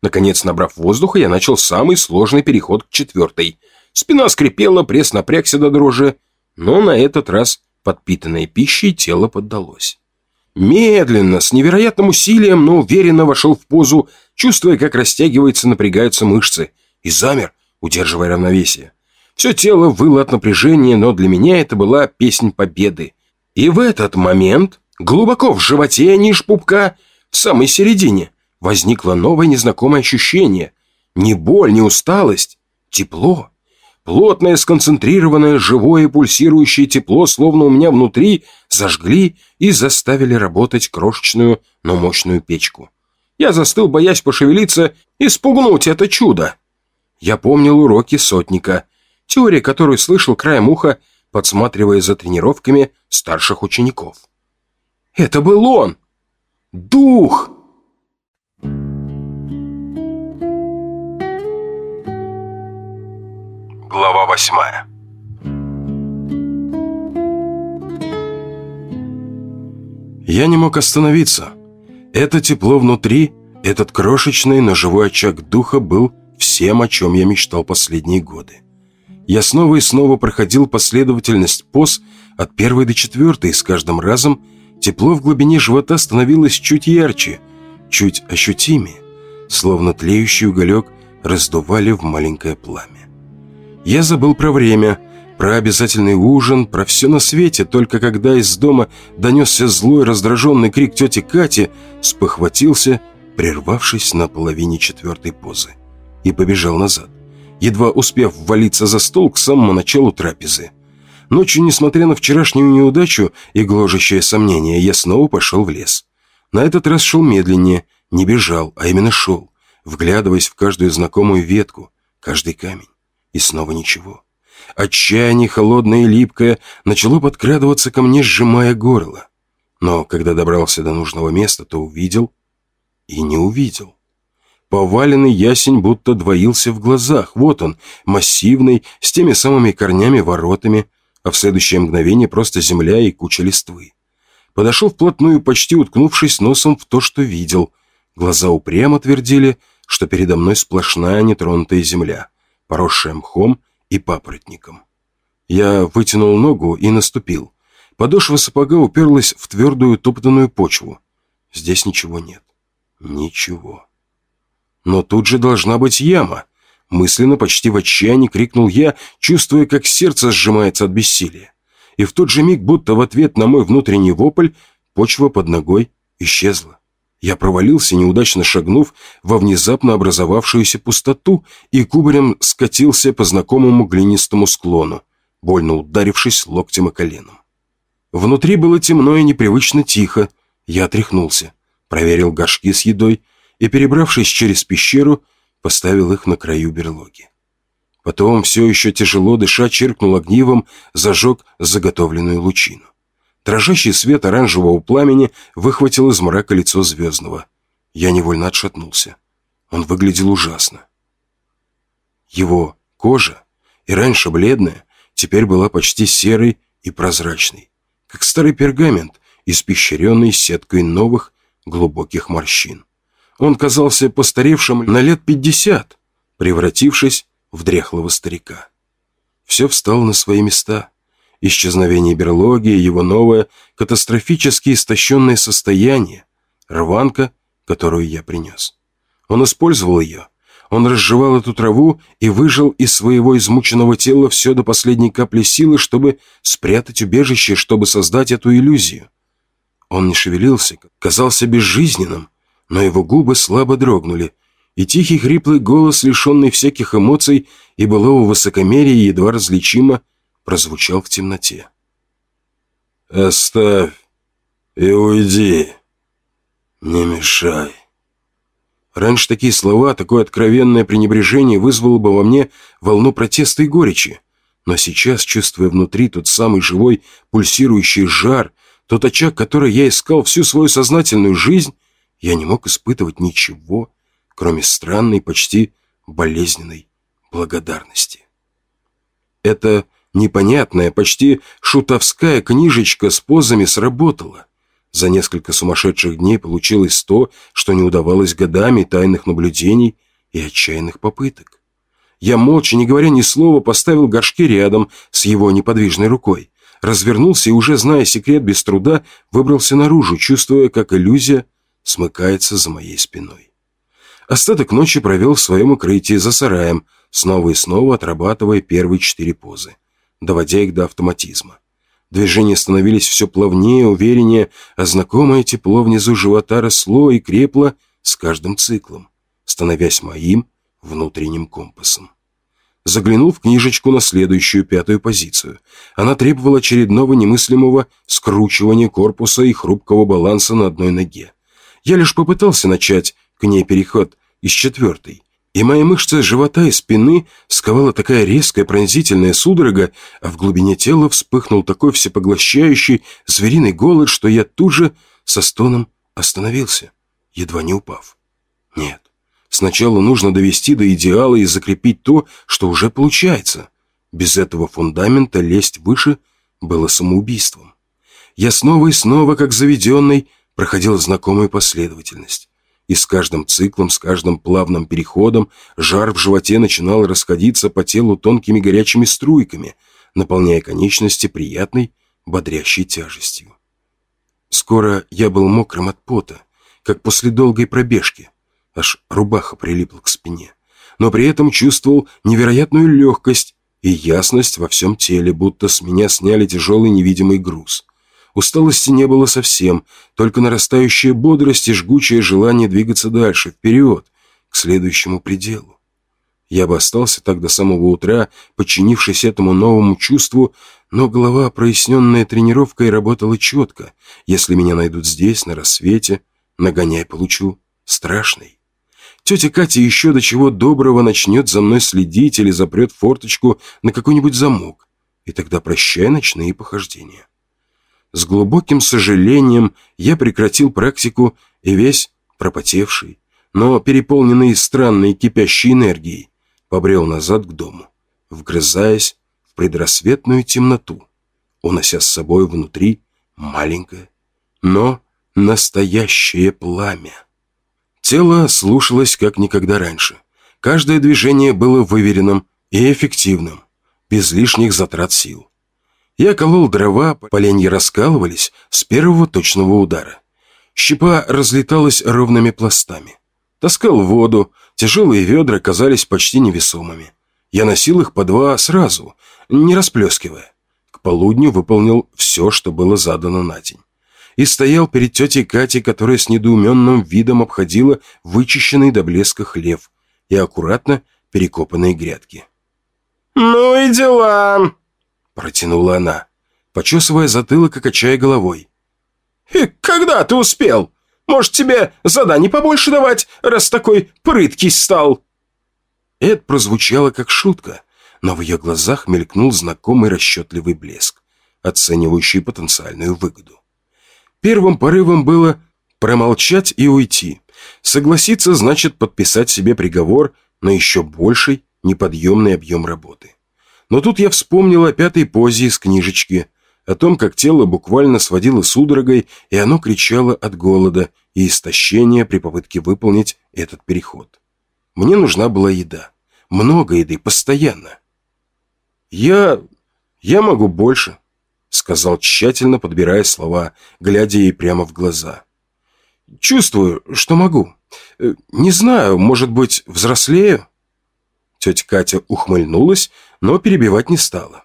Наконец, набрав воздуха, я начал самый сложный переход к четвертой – Спина скрипела, пресс напрягся до дрожи, но на этот раз подпитанное пищей тело поддалось. Медленно, с невероятным усилием, но уверенно вошел в позу, чувствуя, как растягиваются, напрягаются мышцы, и замер, удерживая равновесие. Все тело выло от напряжения, но для меня это была песнь победы. И в этот момент, глубоко в животе, ниже пупка, в самой середине, возникло новое незнакомое ощущение. Не боль, не усталость, тепло. Плотное, сконцентрированное, живое, пульсирующее тепло, словно у меня внутри, зажгли и заставили работать крошечную, но мощную печку. Я застыл, боясь пошевелиться и спугнуть это чудо. Я помнил уроки сотника, теория которую слышал краем уха, подсматривая за тренировками старших учеников. Это был он! Дух! Глава восьмая Я не мог остановиться. Это тепло внутри, этот крошечный, но живой очаг духа был всем, о чем я мечтал последние годы. Я снова и снова проходил последовательность поз от первой до четвертой, и с каждым разом тепло в глубине живота становилось чуть ярче, чуть ощутимее, словно тлеющий уголек раздували в маленькое пламя. Я забыл про время, про обязательный ужин, про все на свете, только когда из дома донесся злой раздраженный крик тети Кати, спохватился, прервавшись на половине четвертой позы, и побежал назад, едва успев ввалиться за стол к самому началу трапезы. Ночью, несмотря на вчерашнюю неудачу и гложащее сомнение, я снова пошел в лес. На этот раз шел медленнее, не бежал, а именно шел, вглядываясь в каждую знакомую ветку, каждый камень. И снова ничего. Отчаяние, холодное и липкое, начало подкрадываться ко мне, сжимая горло. Но когда добрался до нужного места, то увидел и не увидел. Поваленный ясень будто двоился в глазах. Вот он, массивный, с теми самыми корнями-воротами, а в следующее мгновение просто земля и куча листвы. Подошел вплотную, почти уткнувшись носом в то, что видел. Глаза упрямо твердили, что передо мной сплошная нетронутая земля поросшая мхом и папоротником. Я вытянул ногу и наступил. Подошва сапога уперлась в твердую топтанную почву. Здесь ничего нет. Ничего. Но тут же должна быть яма. Мысленно, почти в отчаянии крикнул я, чувствуя, как сердце сжимается от бессилия. И в тот же миг, будто в ответ на мой внутренний вопль, почва под ногой исчезла. Я провалился, неудачно шагнув во внезапно образовавшуюся пустоту и кубарем скатился по знакомому глинистому склону, больно ударившись локтем и коленом. Внутри было темно и непривычно тихо. Я отряхнулся, проверил горшки с едой и, перебравшись через пещеру, поставил их на краю берлоги. Потом, все еще тяжело дыша, чиркнул огнивом, зажег заготовленную лучину. Дрожащий свет оранжевого пламени выхватил из мрака лицо Звездного. Я невольно отшатнулся. Он выглядел ужасно. Его кожа, и раньше бледная, теперь была почти серой и прозрачной, как старый пергамент, испещренный сеткой новых глубоких морщин. Он казался постаревшим на лет пятьдесят, превратившись в дряхлого старика. Все встало на свои места. Исчезновение берлоги, его новое, катастрофически истощенное состояние, рванка, которую я принес. Он использовал ее. Он разжевал эту траву и выжил из своего измученного тела все до последней капли силы, чтобы спрятать убежище, чтобы создать эту иллюзию. Он не шевелился, казался безжизненным, но его губы слабо дрогнули, и тихий хриплый голос, лишенный всяких эмоций и былого высокомерия, едва различимо прозвучал в темноте. «Оставь и уйди, не мешай». Раньше такие слова, такое откровенное пренебрежение вызвало бы во мне волну протеста и горечи. Но сейчас, чувствуя внутри тот самый живой, пульсирующий жар, тот очаг, который я искал всю свою сознательную жизнь, я не мог испытывать ничего, кроме странной, почти болезненной благодарности. Эта непонятная, почти шутовская книжечка с позами сработала. За несколько сумасшедших дней получилось то, что не удавалось годами тайных наблюдений и отчаянных попыток. Я молча, не говоря ни слова, поставил горшки рядом с его неподвижной рукой развернулся и, уже зная секрет без труда, выбрался наружу, чувствуя, как иллюзия смыкается за моей спиной. Остаток ночи провел в своем укрытии за сараем, снова и снова отрабатывая первые четыре позы, доводя их до автоматизма. Движения становились все плавнее, увереннее, а знакомое тепло внизу живота росло и крепло с каждым циклом, становясь моим внутренним компасом. Заглянул в книжечку на следующую, пятую позицию. Она требовала очередного немыслимого скручивания корпуса и хрупкого баланса на одной ноге. Я лишь попытался начать к ней переход из четвертой, и мои мышцы живота и спины сковала такая резкая пронзительная судорога, а в глубине тела вспыхнул такой всепоглощающий звериный голод, что я тут же со стоном остановился, едва не упав. Нет, Сначала нужно довести до идеала и закрепить то, что уже получается. Без этого фундамента лезть выше было самоубийством. Я снова и снова, как заведенный, проходил знакомую последовательность. И с каждым циклом, с каждым плавным переходом жар в животе начинал расходиться по телу тонкими горячими струйками, наполняя конечности приятной, бодрящей тяжестью. Скоро я был мокрым от пота, как после долгой пробежки – аж рубаха прилипла к спине, но при этом чувствовал невероятную легкость и ясность во всем теле, будто с меня сняли тяжелый невидимый груз. Усталости не было совсем, только нарастающая бодрость и жгучее желание двигаться дальше, вперед, к следующему пределу. Я бы остался так до самого утра, подчинившись этому новому чувству, но голова, проясненная тренировкой, работала четко. Если меня найдут здесь, на рассвете, нагоняй получу страшный. Тетя Катя еще до чего доброго начнет за мной следить или запрет форточку на какой-нибудь замок. И тогда прощай ночные похождения. С глубоким сожалением я прекратил практику и весь пропотевший, но переполненный странной кипящей энергией, побрел назад к дому, вгрызаясь в предрассветную темноту, унося с собой внутри маленькое, но настоящее пламя. Тело слушалось как никогда раньше. Каждое движение было выверенным и эффективным, без лишних затрат сил. Я колол дрова, поленья раскалывались с первого точного удара. Щепа разлеталась ровными пластами. Таскал воду, тяжелые ведра казались почти невесомыми. Я носил их по два сразу, не расплескивая. К полудню выполнил все, что было задано на день и стоял перед тетей Катей, которая с недоуменным видом обходила вычищенный до блеска хлев и аккуратно перекопанные грядки. «Ну и дела!» – протянула она, почесывая затылок и качая головой. «И когда ты успел? Может, тебе заданий побольше давать, раз такой прыткий стал?» Это прозвучало как шутка, но в ее глазах мелькнул знакомый расчетливый блеск, оценивающий потенциальную выгоду. Первым порывом было промолчать и уйти. Согласиться значит подписать себе приговор на еще больший неподъемный объем работы. Но тут я вспомнил о пятой позе из книжечки, о том, как тело буквально сводило судорогой, и оно кричало от голода и истощения при попытке выполнить этот переход. Мне нужна была еда. Много еды, постоянно. «Я... я могу больше», — сказал тщательно, подбирая слова, глядя ей прямо в глаза. «Чувствую, что могу. Э, не знаю, может быть, взрослею?» Тетя Катя ухмыльнулась, но перебивать не стала.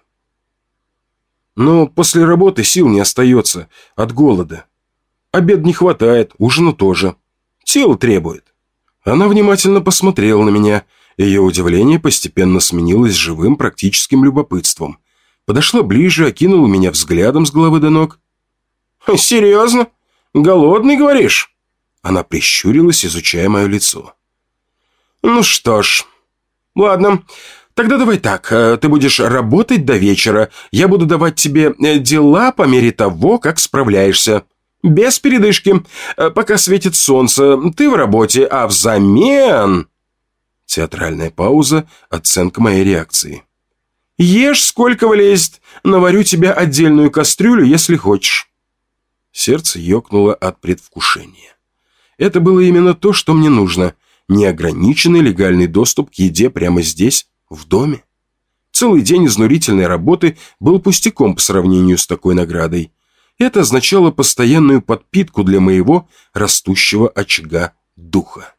«Но после работы сил не остается от голода. Обед не хватает, ужина тоже. Тело требует». Она внимательно посмотрела на меня. Ее удивление постепенно сменилось живым практическим любопытством. Подошла ближе, окинула меня взглядом с головы до ног. «Серьезно? Голодный, говоришь?» Она прищурилась, изучая мое лицо. «Ну что ж, ладно, тогда давай так, э, ты будешь работать до вечера, я буду давать тебе э, дела по мере того, как справляешься. Без передышки, э, пока светит солнце, ты в работе, а взамен...» Театральная пауза, оценка моей реакции. «Ешь, сколько влезет, наварю тебе отдельную кастрюлю, если хочешь». Сердце ёкнуло от предвкушения. Это было именно то, что мне нужно. Неограниченный легальный доступ к еде прямо здесь, в доме. Целый день изнурительной работы был пустяком по сравнению с такой наградой. Это означало постоянную подпитку для моего растущего очага духа.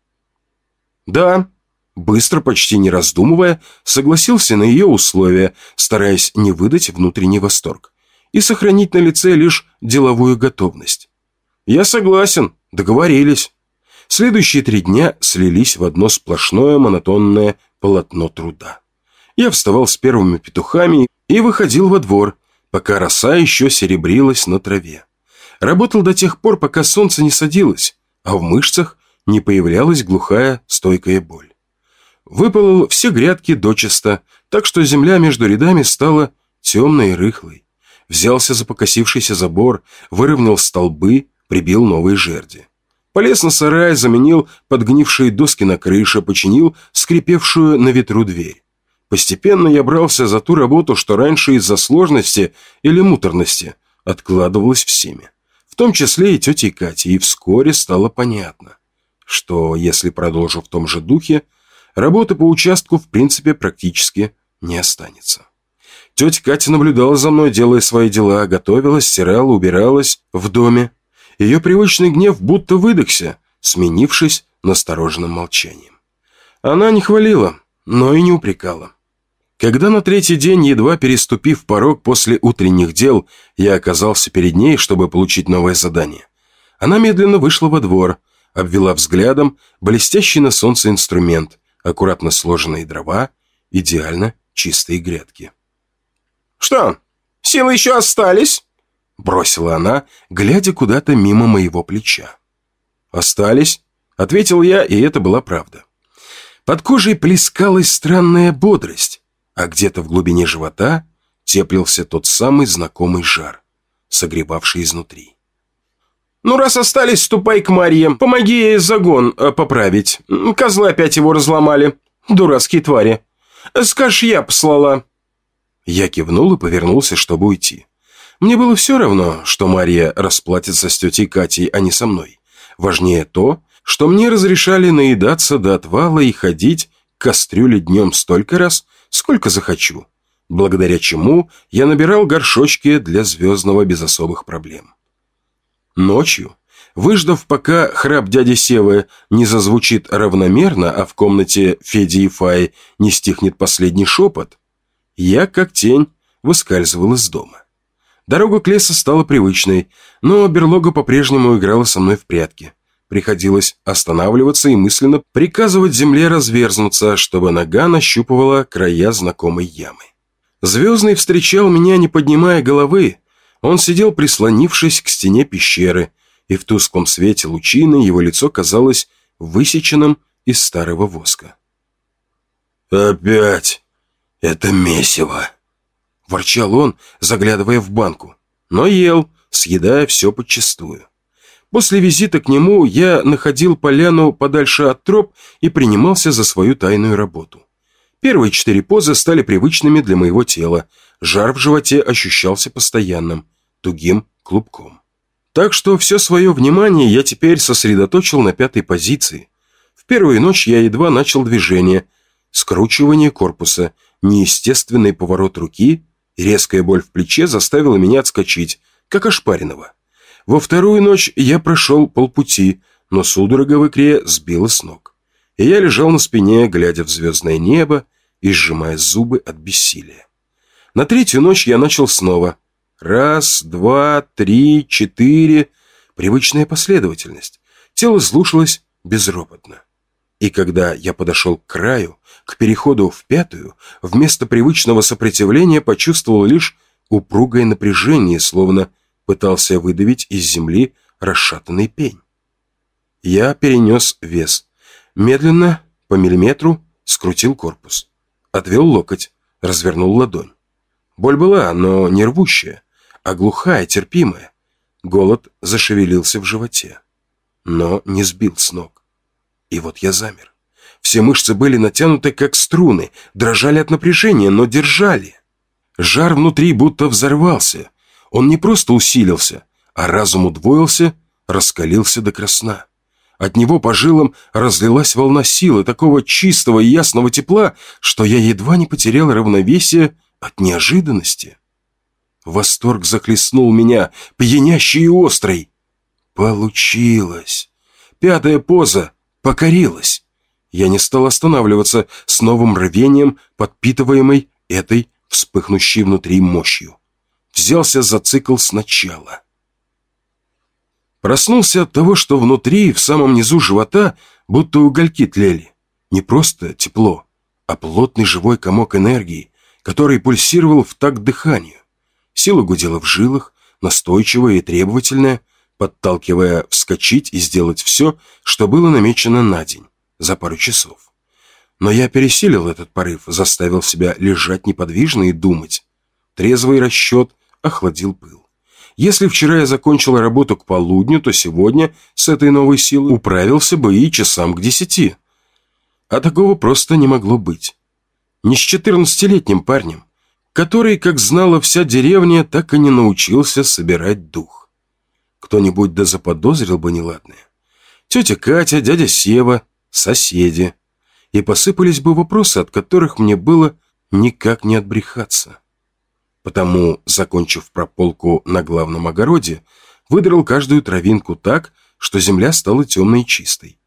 Да, быстро, почти не раздумывая, согласился на ее условия, стараясь не выдать внутренний восторг и сохранить на лице лишь деловую готовность. Я согласен, Договорились. Следующие три дня слились в одно сплошное монотонное полотно труда. Я вставал с первыми петухами и выходил во двор, пока роса еще серебрилась на траве. Работал до тех пор, пока солнце не садилось, а в мышцах не появлялась глухая стойкая боль. Выпалол все грядки дочисто, так что земля между рядами стала темной и рыхлой. Взялся за покосившийся забор, выровнял столбы, прибил новые жерди. Полез на сарай, заменил подгнившие доски на крыше, починил скрипевшую на ветру дверь. Постепенно я брался за ту работу, что раньше из-за сложности или муторности откладывалась всеми. В том числе и тетей Кате, и вскоре стало понятно, что если продолжу в том же духе, работы по участку в принципе практически не останется. Тетя Катя наблюдала за мной, делая свои дела, готовилась, стирала, убиралась в доме, ее привычный гнев будто выдохся, сменившись настороженным молчанием. Она не хвалила, но и не упрекала. Когда на третий день, едва переступив порог после утренних дел, я оказался перед ней, чтобы получить новое задание, она медленно вышла во двор, обвела взглядом блестящий на солнце инструмент, аккуратно сложенные дрова, идеально чистые грядки. «Что, силы еще остались?» Бросила она, глядя куда-то мимо моего плеча. «Остались?» — ответил я, и это была правда. Под кожей плескалась странная бодрость, а где-то в глубине живота теплился тот самый знакомый жар, согревавший изнутри. «Ну, раз остались, ступай к Марье, помоги ей загон э, поправить. Козлы опять его разломали. Дурацкие твари. Скажешь, я послала». Я кивнул и повернулся, чтобы уйти. Мне было все равно, что Мария расплатится с тетей Катей, а не со мной. Важнее то, что мне разрешали наедаться до отвала и ходить к кастрюле днем столько раз, сколько захочу, благодаря чему я набирал горшочки для звездного без особых проблем. Ночью, выждав, пока храп дяди Севы не зазвучит равномерно, а в комнате Феди и Фаи не стихнет последний шепот, я, как тень, выскальзывал из дома. Дорога к лесу стала привычной, но берлога по-прежнему играла со мной в прятки. Приходилось останавливаться и мысленно приказывать земле разверзнуться, чтобы нога нащупывала края знакомой ямы. Звездный встречал меня, не поднимая головы. Он сидел, прислонившись к стене пещеры, и в тусклом свете лучины его лицо казалось высеченным из старого воска. «Опять это месиво!» Ворчал он, заглядывая в банку. Но ел, съедая все подчистую. После визита к нему я находил поляну подальше от троп и принимался за свою тайную работу. Первые четыре позы стали привычными для моего тела. Жар в животе ощущался постоянным, тугим клубком. Так что все свое внимание я теперь сосредоточил на пятой позиции. В первую ночь я едва начал движение, скручивание корпуса, неестественный поворот руки, резкая боль в плече заставила меня отскочить, как ошпаренного. Во вторую ночь я прошел полпути, но судорога в икре сбила с ног и я лежал на спине, глядя в звездное небо и сжимая зубы от бессилия. На третью ночь я начал снова. Раз, два, три, четыре. Привычная последовательность. Тело слушалось безропотно. И когда я подошел к краю, к переходу в пятую, вместо привычного сопротивления почувствовал лишь упругое напряжение, словно пытался выдавить из земли расшатанный пень. Я перенес вес Медленно, по миллиметру, скрутил корпус. Отвел локоть, развернул ладонь. Боль была, но не рвущая, а глухая, терпимая. Голод зашевелился в животе, но не сбил с ног. И вот я замер. Все мышцы были натянуты, как струны, дрожали от напряжения, но держали. Жар внутри будто взорвался. Он не просто усилился, а разум удвоился, раскалился до красна. От него по жилам разлилась волна силы, такого чистого и ясного тепла, что я едва не потерял равновесие от неожиданности. Восторг захлестнул меня, пьянящий и острый. Получилось. Пятая поза покорилась. Я не стал останавливаться с новым рвением, подпитываемой этой вспыхнущей внутри мощью. Взялся за цикл сначала. Проснулся от того, что внутри, в самом низу живота, будто угольки тлели. Не просто тепло, а плотный живой комок энергии, который пульсировал в такт дыханию. Сила гудела в жилах, настойчивая и требовательная, подталкивая вскочить и сделать все, что было намечено на день, за пару часов. Но я пересилил этот порыв, заставил себя лежать неподвижно и думать. Трезвый расчет охладил пыл. Если вчера я закончил работу к полудню, то сегодня с этой новой силой управился бы и часам к десяти. А такого просто не могло быть. Не с четырнадцатилетним парнем, который, как знала вся деревня, так и не научился собирать дух. Кто-нибудь да заподозрил бы неладное. Тетя Катя, дядя Сева, соседи. И посыпались бы вопросы, от которых мне было никак не отбрехаться. Потому, закончив прополку на главном огороде, выдрал каждую травинку так, что земля стала темной и чистой.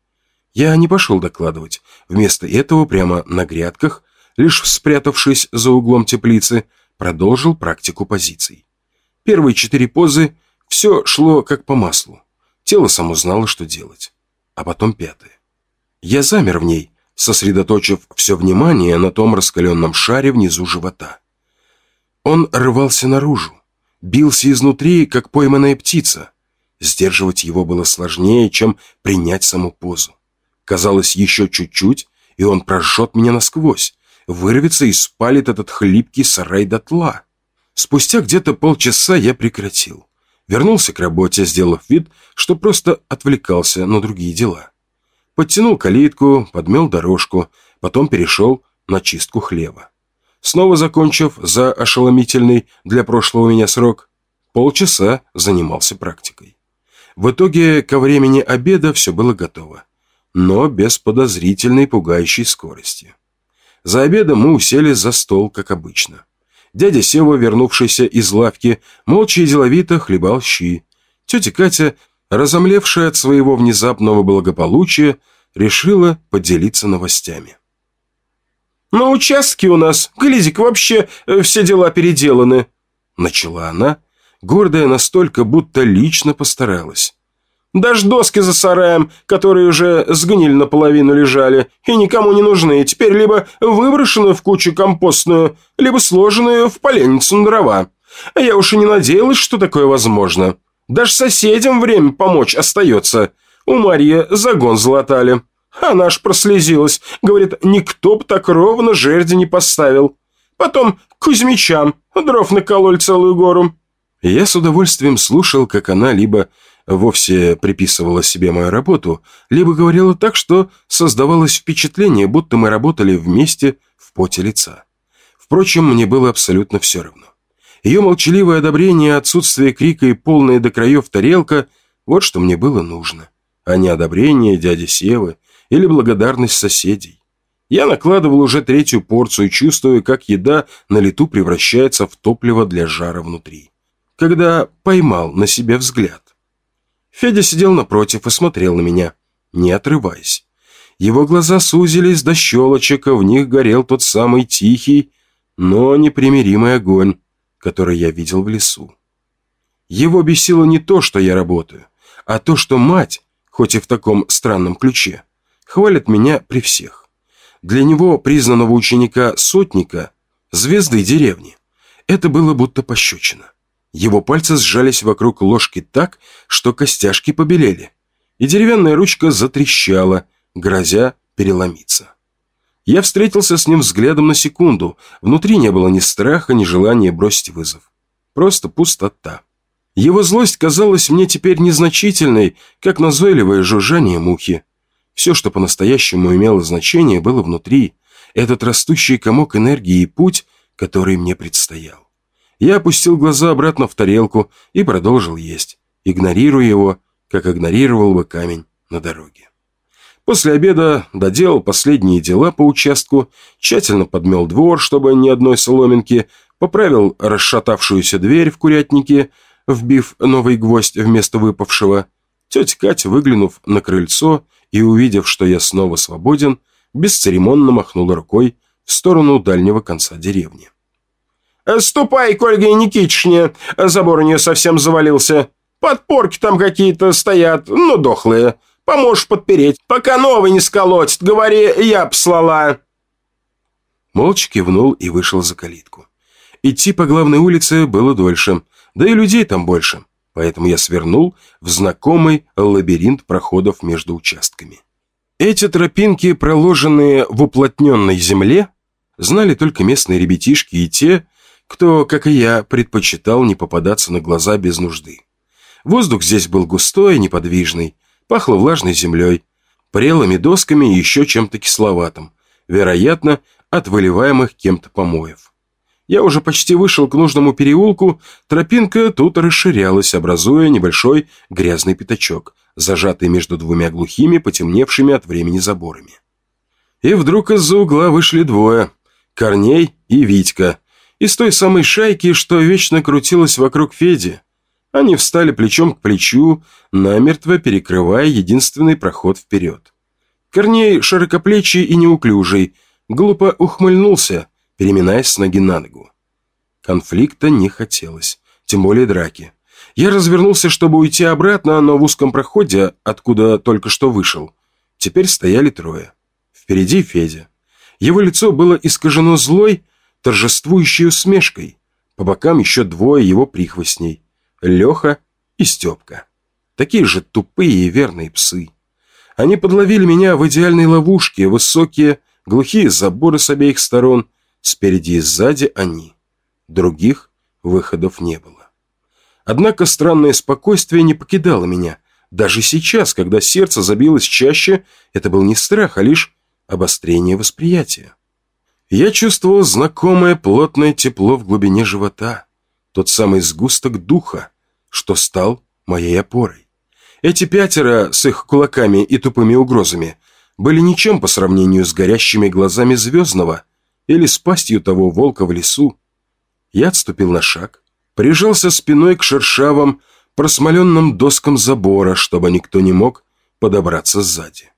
Я не пошел докладывать. Вместо этого прямо на грядках, лишь спрятавшись за углом теплицы, продолжил практику позиций. Первые четыре позы все шло как по маслу. Тело само знало, что делать. А потом пятая. Я замер в ней, сосредоточив все внимание на том раскаленном шаре внизу живота. Он рвался наружу, бился изнутри, как пойманная птица. Сдерживать его было сложнее, чем принять саму позу. Казалось, еще чуть-чуть, и он прожжет меня насквозь, вырвется и спалит этот хлипкий сарай дотла. Спустя где-то полчаса я прекратил. Вернулся к работе, сделав вид, что просто отвлекался на другие дела. Подтянул калитку, подмел дорожку, потом перешел на чистку хлеба. Снова закончив за ошеломительный для прошлого меня срок, полчаса занимался практикой. В итоге ко времени обеда все было готово, но без подозрительной пугающей скорости. За обедом мы уселись за стол, как обычно. Дядя Сева, вернувшийся из лавки, молча и деловито хлебал щи. Тетя Катя, разомлевшая от своего внезапного благополучия, решила поделиться новостями. На участке у нас, глядик, вообще э, все дела переделаны. Начала она, гордая настолько, будто лично постаралась. Даже доски за сараем, которые уже сгнили наполовину лежали и никому не нужны, теперь либо выброшены в кучу компостную, либо сложены в поленницу на дрова. А я уж и не надеялась, что такое возможно. Даже соседям время помочь остается. У Марьи загон залатали. Она аж прослезилась. Говорит, никто бы так ровно жерди не поставил. Потом Кузьмичам дров накололи целую гору. Я с удовольствием слушал, как она либо вовсе приписывала себе мою работу, либо говорила так, что создавалось впечатление, будто мы работали вместе в поте лица. Впрочем, мне было абсолютно все равно. Ее молчаливое одобрение, отсутствие крика и полная до краев тарелка – вот что мне было нужно, а не одобрение дяди Севы или благодарность соседей. Я накладывал уже третью порцию, чувствуя, как еда на лету превращается в топливо для жара внутри. Когда поймал на себе взгляд. Федя сидел напротив и смотрел на меня, не отрываясь. Его глаза сузились до щелочек, а в них горел тот самый тихий, но непримиримый огонь, который я видел в лесу. Его бесило не то, что я работаю, а то, что мать, хоть и в таком странном ключе, хвалит меня при всех. Для него, признанного ученика-сотника, звезды деревни, это было будто пощечина. Его пальцы сжались вокруг ложки так, что костяшки побелели, и деревянная ручка затрещала, грозя переломиться. Я встретился с ним взглядом на секунду. Внутри не было ни страха, ни желания бросить вызов. Просто пустота. Его злость казалась мне теперь незначительной, как назойливое жужжание мухи. Все, что по-настоящему имело значение, было внутри. Этот растущий комок энергии и путь, который мне предстоял. Я опустил глаза обратно в тарелку и продолжил есть, игнорируя его, как игнорировал бы камень на дороге. После обеда доделал последние дела по участку, тщательно подмел двор, чтобы ни одной соломинки, поправил расшатавшуюся дверь в курятнике, вбив новый гвоздь вместо выпавшего. Тетя Катя, выглянув на крыльцо и увидев, что я снова свободен, бесцеремонно махнула рукой в сторону дальнего конца деревни. «Ступай к Ольге Никитичне, забор у нее совсем завалился. Подпорки там какие-то стоят, но дохлые. Поможешь подпереть, пока новый не сколотит. Говори, я послала». Молча кивнул и вышел за калитку. Идти по главной улице было дольше, да и людей там больше, поэтому я свернул в знакомый лабиринт проходов между участками. Эти тропинки, проложенные в уплотненной земле, знали только местные ребятишки и те, кто, как и я, предпочитал не попадаться на глаза без нужды. Воздух здесь был густой неподвижный, пахло влажной землей, прелыми досками и еще чем-то кисловатым, вероятно, от выливаемых кем-то помоев. Я уже почти вышел к нужному переулку, тропинка тут расширялась, образуя небольшой грязный пятачок, зажатый между двумя глухими, потемневшими от времени заборами. И вдруг из-за угла вышли двое – Корней и Витька – из той самой шайки, что вечно крутилась вокруг Феди. Они встали плечом к плечу, намертво перекрывая единственный проход вперед. Корней, широкоплечий и неуклюжий, глупо ухмыльнулся, переминаясь с ноги на ногу. Конфликта не хотелось, тем более драки. Я развернулся, чтобы уйти обратно, но в узком проходе, откуда только что вышел, теперь стояли трое. Впереди Федя. Его лицо было искажено злой, торжествующей усмешкой. По бокам еще двое его прихвостней – Леха и Степка. Такие же тупые и верные псы. Они подловили меня в идеальной ловушке, высокие, глухие заборы с обеих сторон, спереди и сзади они. Других выходов не было. Однако странное спокойствие не покидало меня. Даже сейчас, когда сердце забилось чаще, это был не страх, а лишь обострение восприятия. Я чувствовал знакомое плотное тепло в глубине живота, тот самый сгусток духа, что стал моей опорой. Эти пятеро с их кулаками и тупыми угрозами были ничем по сравнению с горящими глазами Звездного или с пастью того волка в лесу. Я отступил на шаг, прижался спиной к шершавым, просмоленным доскам забора, чтобы никто не мог подобраться сзади.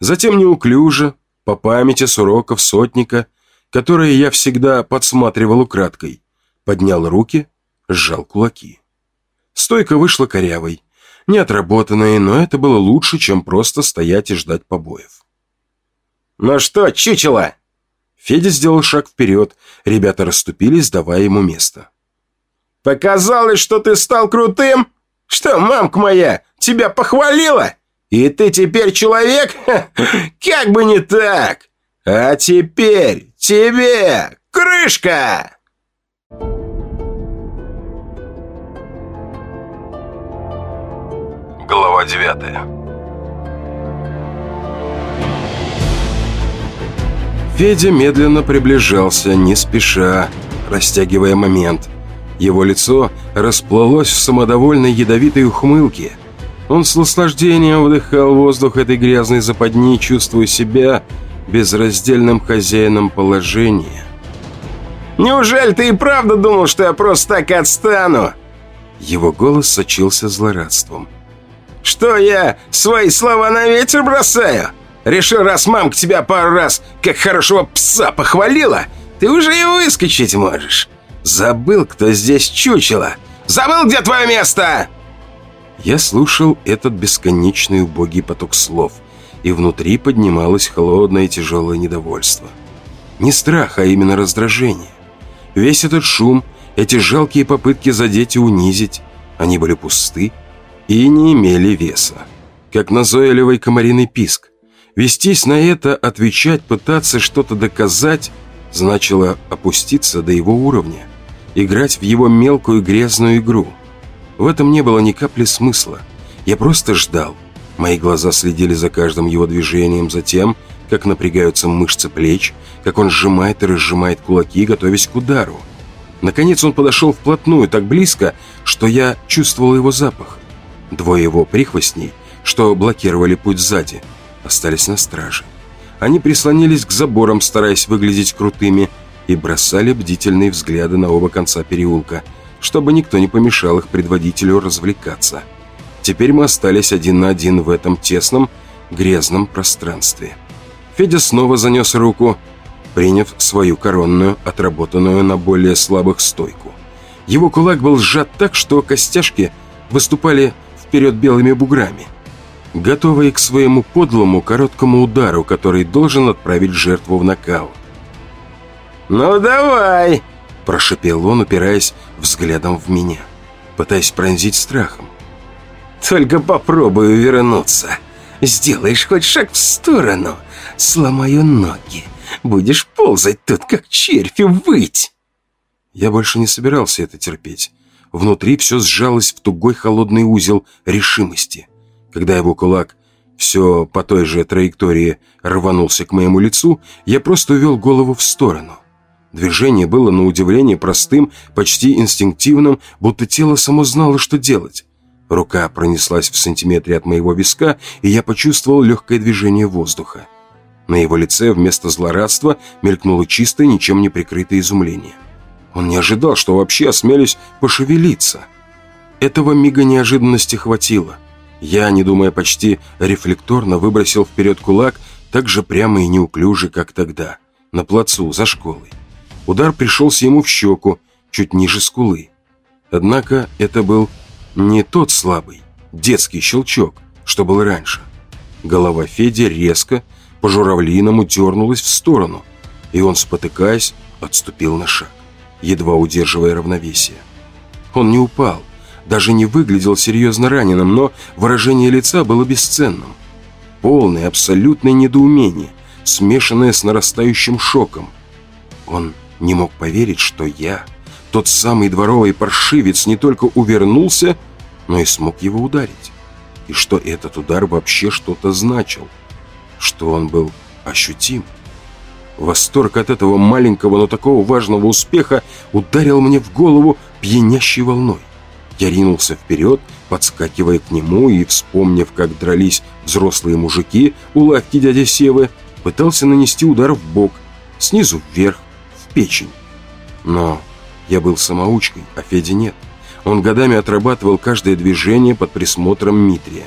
Затем неуклюже, по памяти с уроков сотника – которые я всегда подсматривал украдкой, поднял руки, сжал кулаки. Стойка вышла корявой, неотработанной, но это было лучше, чем просто стоять и ждать побоев. «Ну что, чучело?» Федя сделал шаг вперед, ребята расступились, давая ему место. «Показалось, что ты стал крутым? Что, мамка моя, тебя похвалила? И ты теперь человек? Ха, как бы не так! А теперь тебе крышка!» Глава 9 Федя медленно приближался, не спеша, растягивая момент. Его лицо расплылось в самодовольной ядовитой ухмылке. Он с наслаждением вдыхал воздух этой грязной западни, чувствуя себя безраздельным хозяином положения. «Неужели ты и правда думал, что я просто так отстану?» Его голос сочился злорадством. «Что я свои слова на ветер бросаю? Решил, раз мамка тебя пару раз как хорошего пса похвалила, ты уже и выскочить можешь. Забыл, кто здесь чучело? Забыл, где твое место?» Я слушал этот бесконечный убогий поток слов, и внутри поднималось холодное тяжелое недовольство. Не страх, а именно раздражение. Весь этот шум, эти жалкие попытки задеть и унизить, они были пусты и не имели веса. Как назойливый комариный писк. Вестись на это, отвечать, пытаться что-то доказать, значило опуститься до его уровня, играть в его мелкую грязную игру. В этом не было ни капли смысла. Я просто ждал. Мои глаза следили за каждым его движением, за тем, как напрягаются мышцы плеч, как он сжимает и разжимает кулаки, готовясь к удару. Наконец он подошел вплотную, так близко, что я чувствовал его запах. Двое его прихвостней, что блокировали путь сзади, остались на страже. Они прислонились к заборам, стараясь выглядеть крутыми, и бросали бдительные взгляды на оба конца переулка, чтобы никто не помешал их предводителю развлекаться. Теперь мы остались один на один в этом тесном, грязном пространстве. Федя снова занес руку, приняв свою коронную, отработанную на более слабых стойку. Его кулак был сжат так, что костяшки выступали вперед белыми буграми, готовые к своему подлому короткому удару, который должен отправить жертву в нокаут. «Ну давай!» – прошипел он, упираясь взглядом в меня, пытаясь пронзить страхом. «Только попробую вернуться. Сделаешь хоть шаг в сторону, сломаю ноги. Будешь ползать тут, как червь, и выть!» Я больше не собирался это терпеть. Внутри все сжалось в тугой холодный узел решимости. Когда его кулак все по той же траектории рванулся к моему лицу, я просто увел голову в сторону. Движение было на удивление простым, почти инстинктивным, будто тело само знало, что делать. Рука пронеслась в сантиметре от моего виска, и я почувствовал легкое движение воздуха. На его лице вместо злорадства мелькнуло чистое, ничем не прикрытое изумление. Он не ожидал, что вообще осмелюсь пошевелиться. Этого мига неожиданности хватило. Я, не думая почти рефлекторно, выбросил вперед кулак так же прямо и неуклюже, как тогда, на плацу, за школой. Удар пришелся ему в щеку, чуть ниже скулы. Однако это был не тот слабый, детский щелчок, что был раньше. Голова Феди резко, по-журавлиному дернулась в сторону, и он, спотыкаясь, отступил на шаг, едва удерживая равновесие. Он не упал, даже не выглядел серьезно раненым, но выражение лица было бесценным. Полное, абсолютное недоумение, смешанное с нарастающим шоком. Он не мог поверить, что я, тот самый дворовый паршивец, не только увернулся, но и смог его ударить. И что этот удар вообще что-то значил – что он был ощутим. Восторг от этого маленького, но такого важного успеха ударил мне в голову пьянящей волной. Я ринулся вперед, подскакивая к нему и, вспомнив, как дрались взрослые мужики у лавки дяди Севы, пытался нанести удар в бок, снизу вверх, в печень. Но я был самоучкой, а Федя нет. Он годами отрабатывал каждое движение под присмотром Митрия.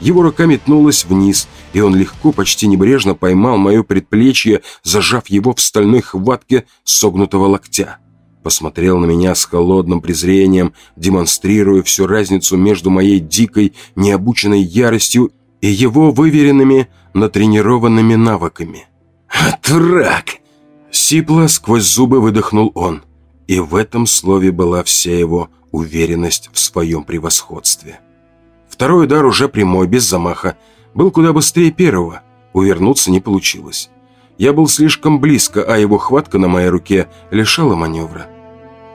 Его рука метнулась вниз, и он легко, почти небрежно поймал мое предплечье, зажав его в стальной хватке согнутого локтя. Посмотрел на меня с холодным презрением, демонстрируя всю разницу между моей дикой, необученной яростью и его выверенными, натренированными навыками. «Дурак!» Сипло сквозь зубы выдохнул он, и в этом слове была вся его уверенность в своем превосходстве. Второй удар уже прямой, без замаха. Был куда быстрее первого. Увернуться не получилось. Я был слишком близко, а его хватка на моей руке лишала маневра.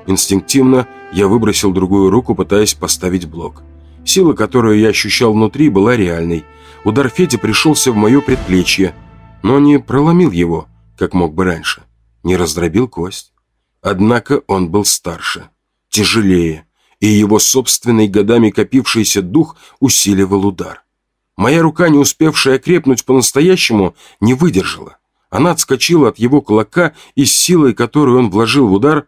Инстинктивно я выбросил другую руку, пытаясь поставить блок. Сила, которую я ощущал внутри, была реальной. Удар Фети пришелся в мое предплечье, но не проломил его, как мог бы раньше. Не раздробил кость. Однако он был старше, тяжелее, и его собственный годами копившийся дух усиливал удар. Моя рука, не успевшая крепнуть по-настоящему, не выдержала. Она отскочила от его кулака и с силой, которую он вложил в удар,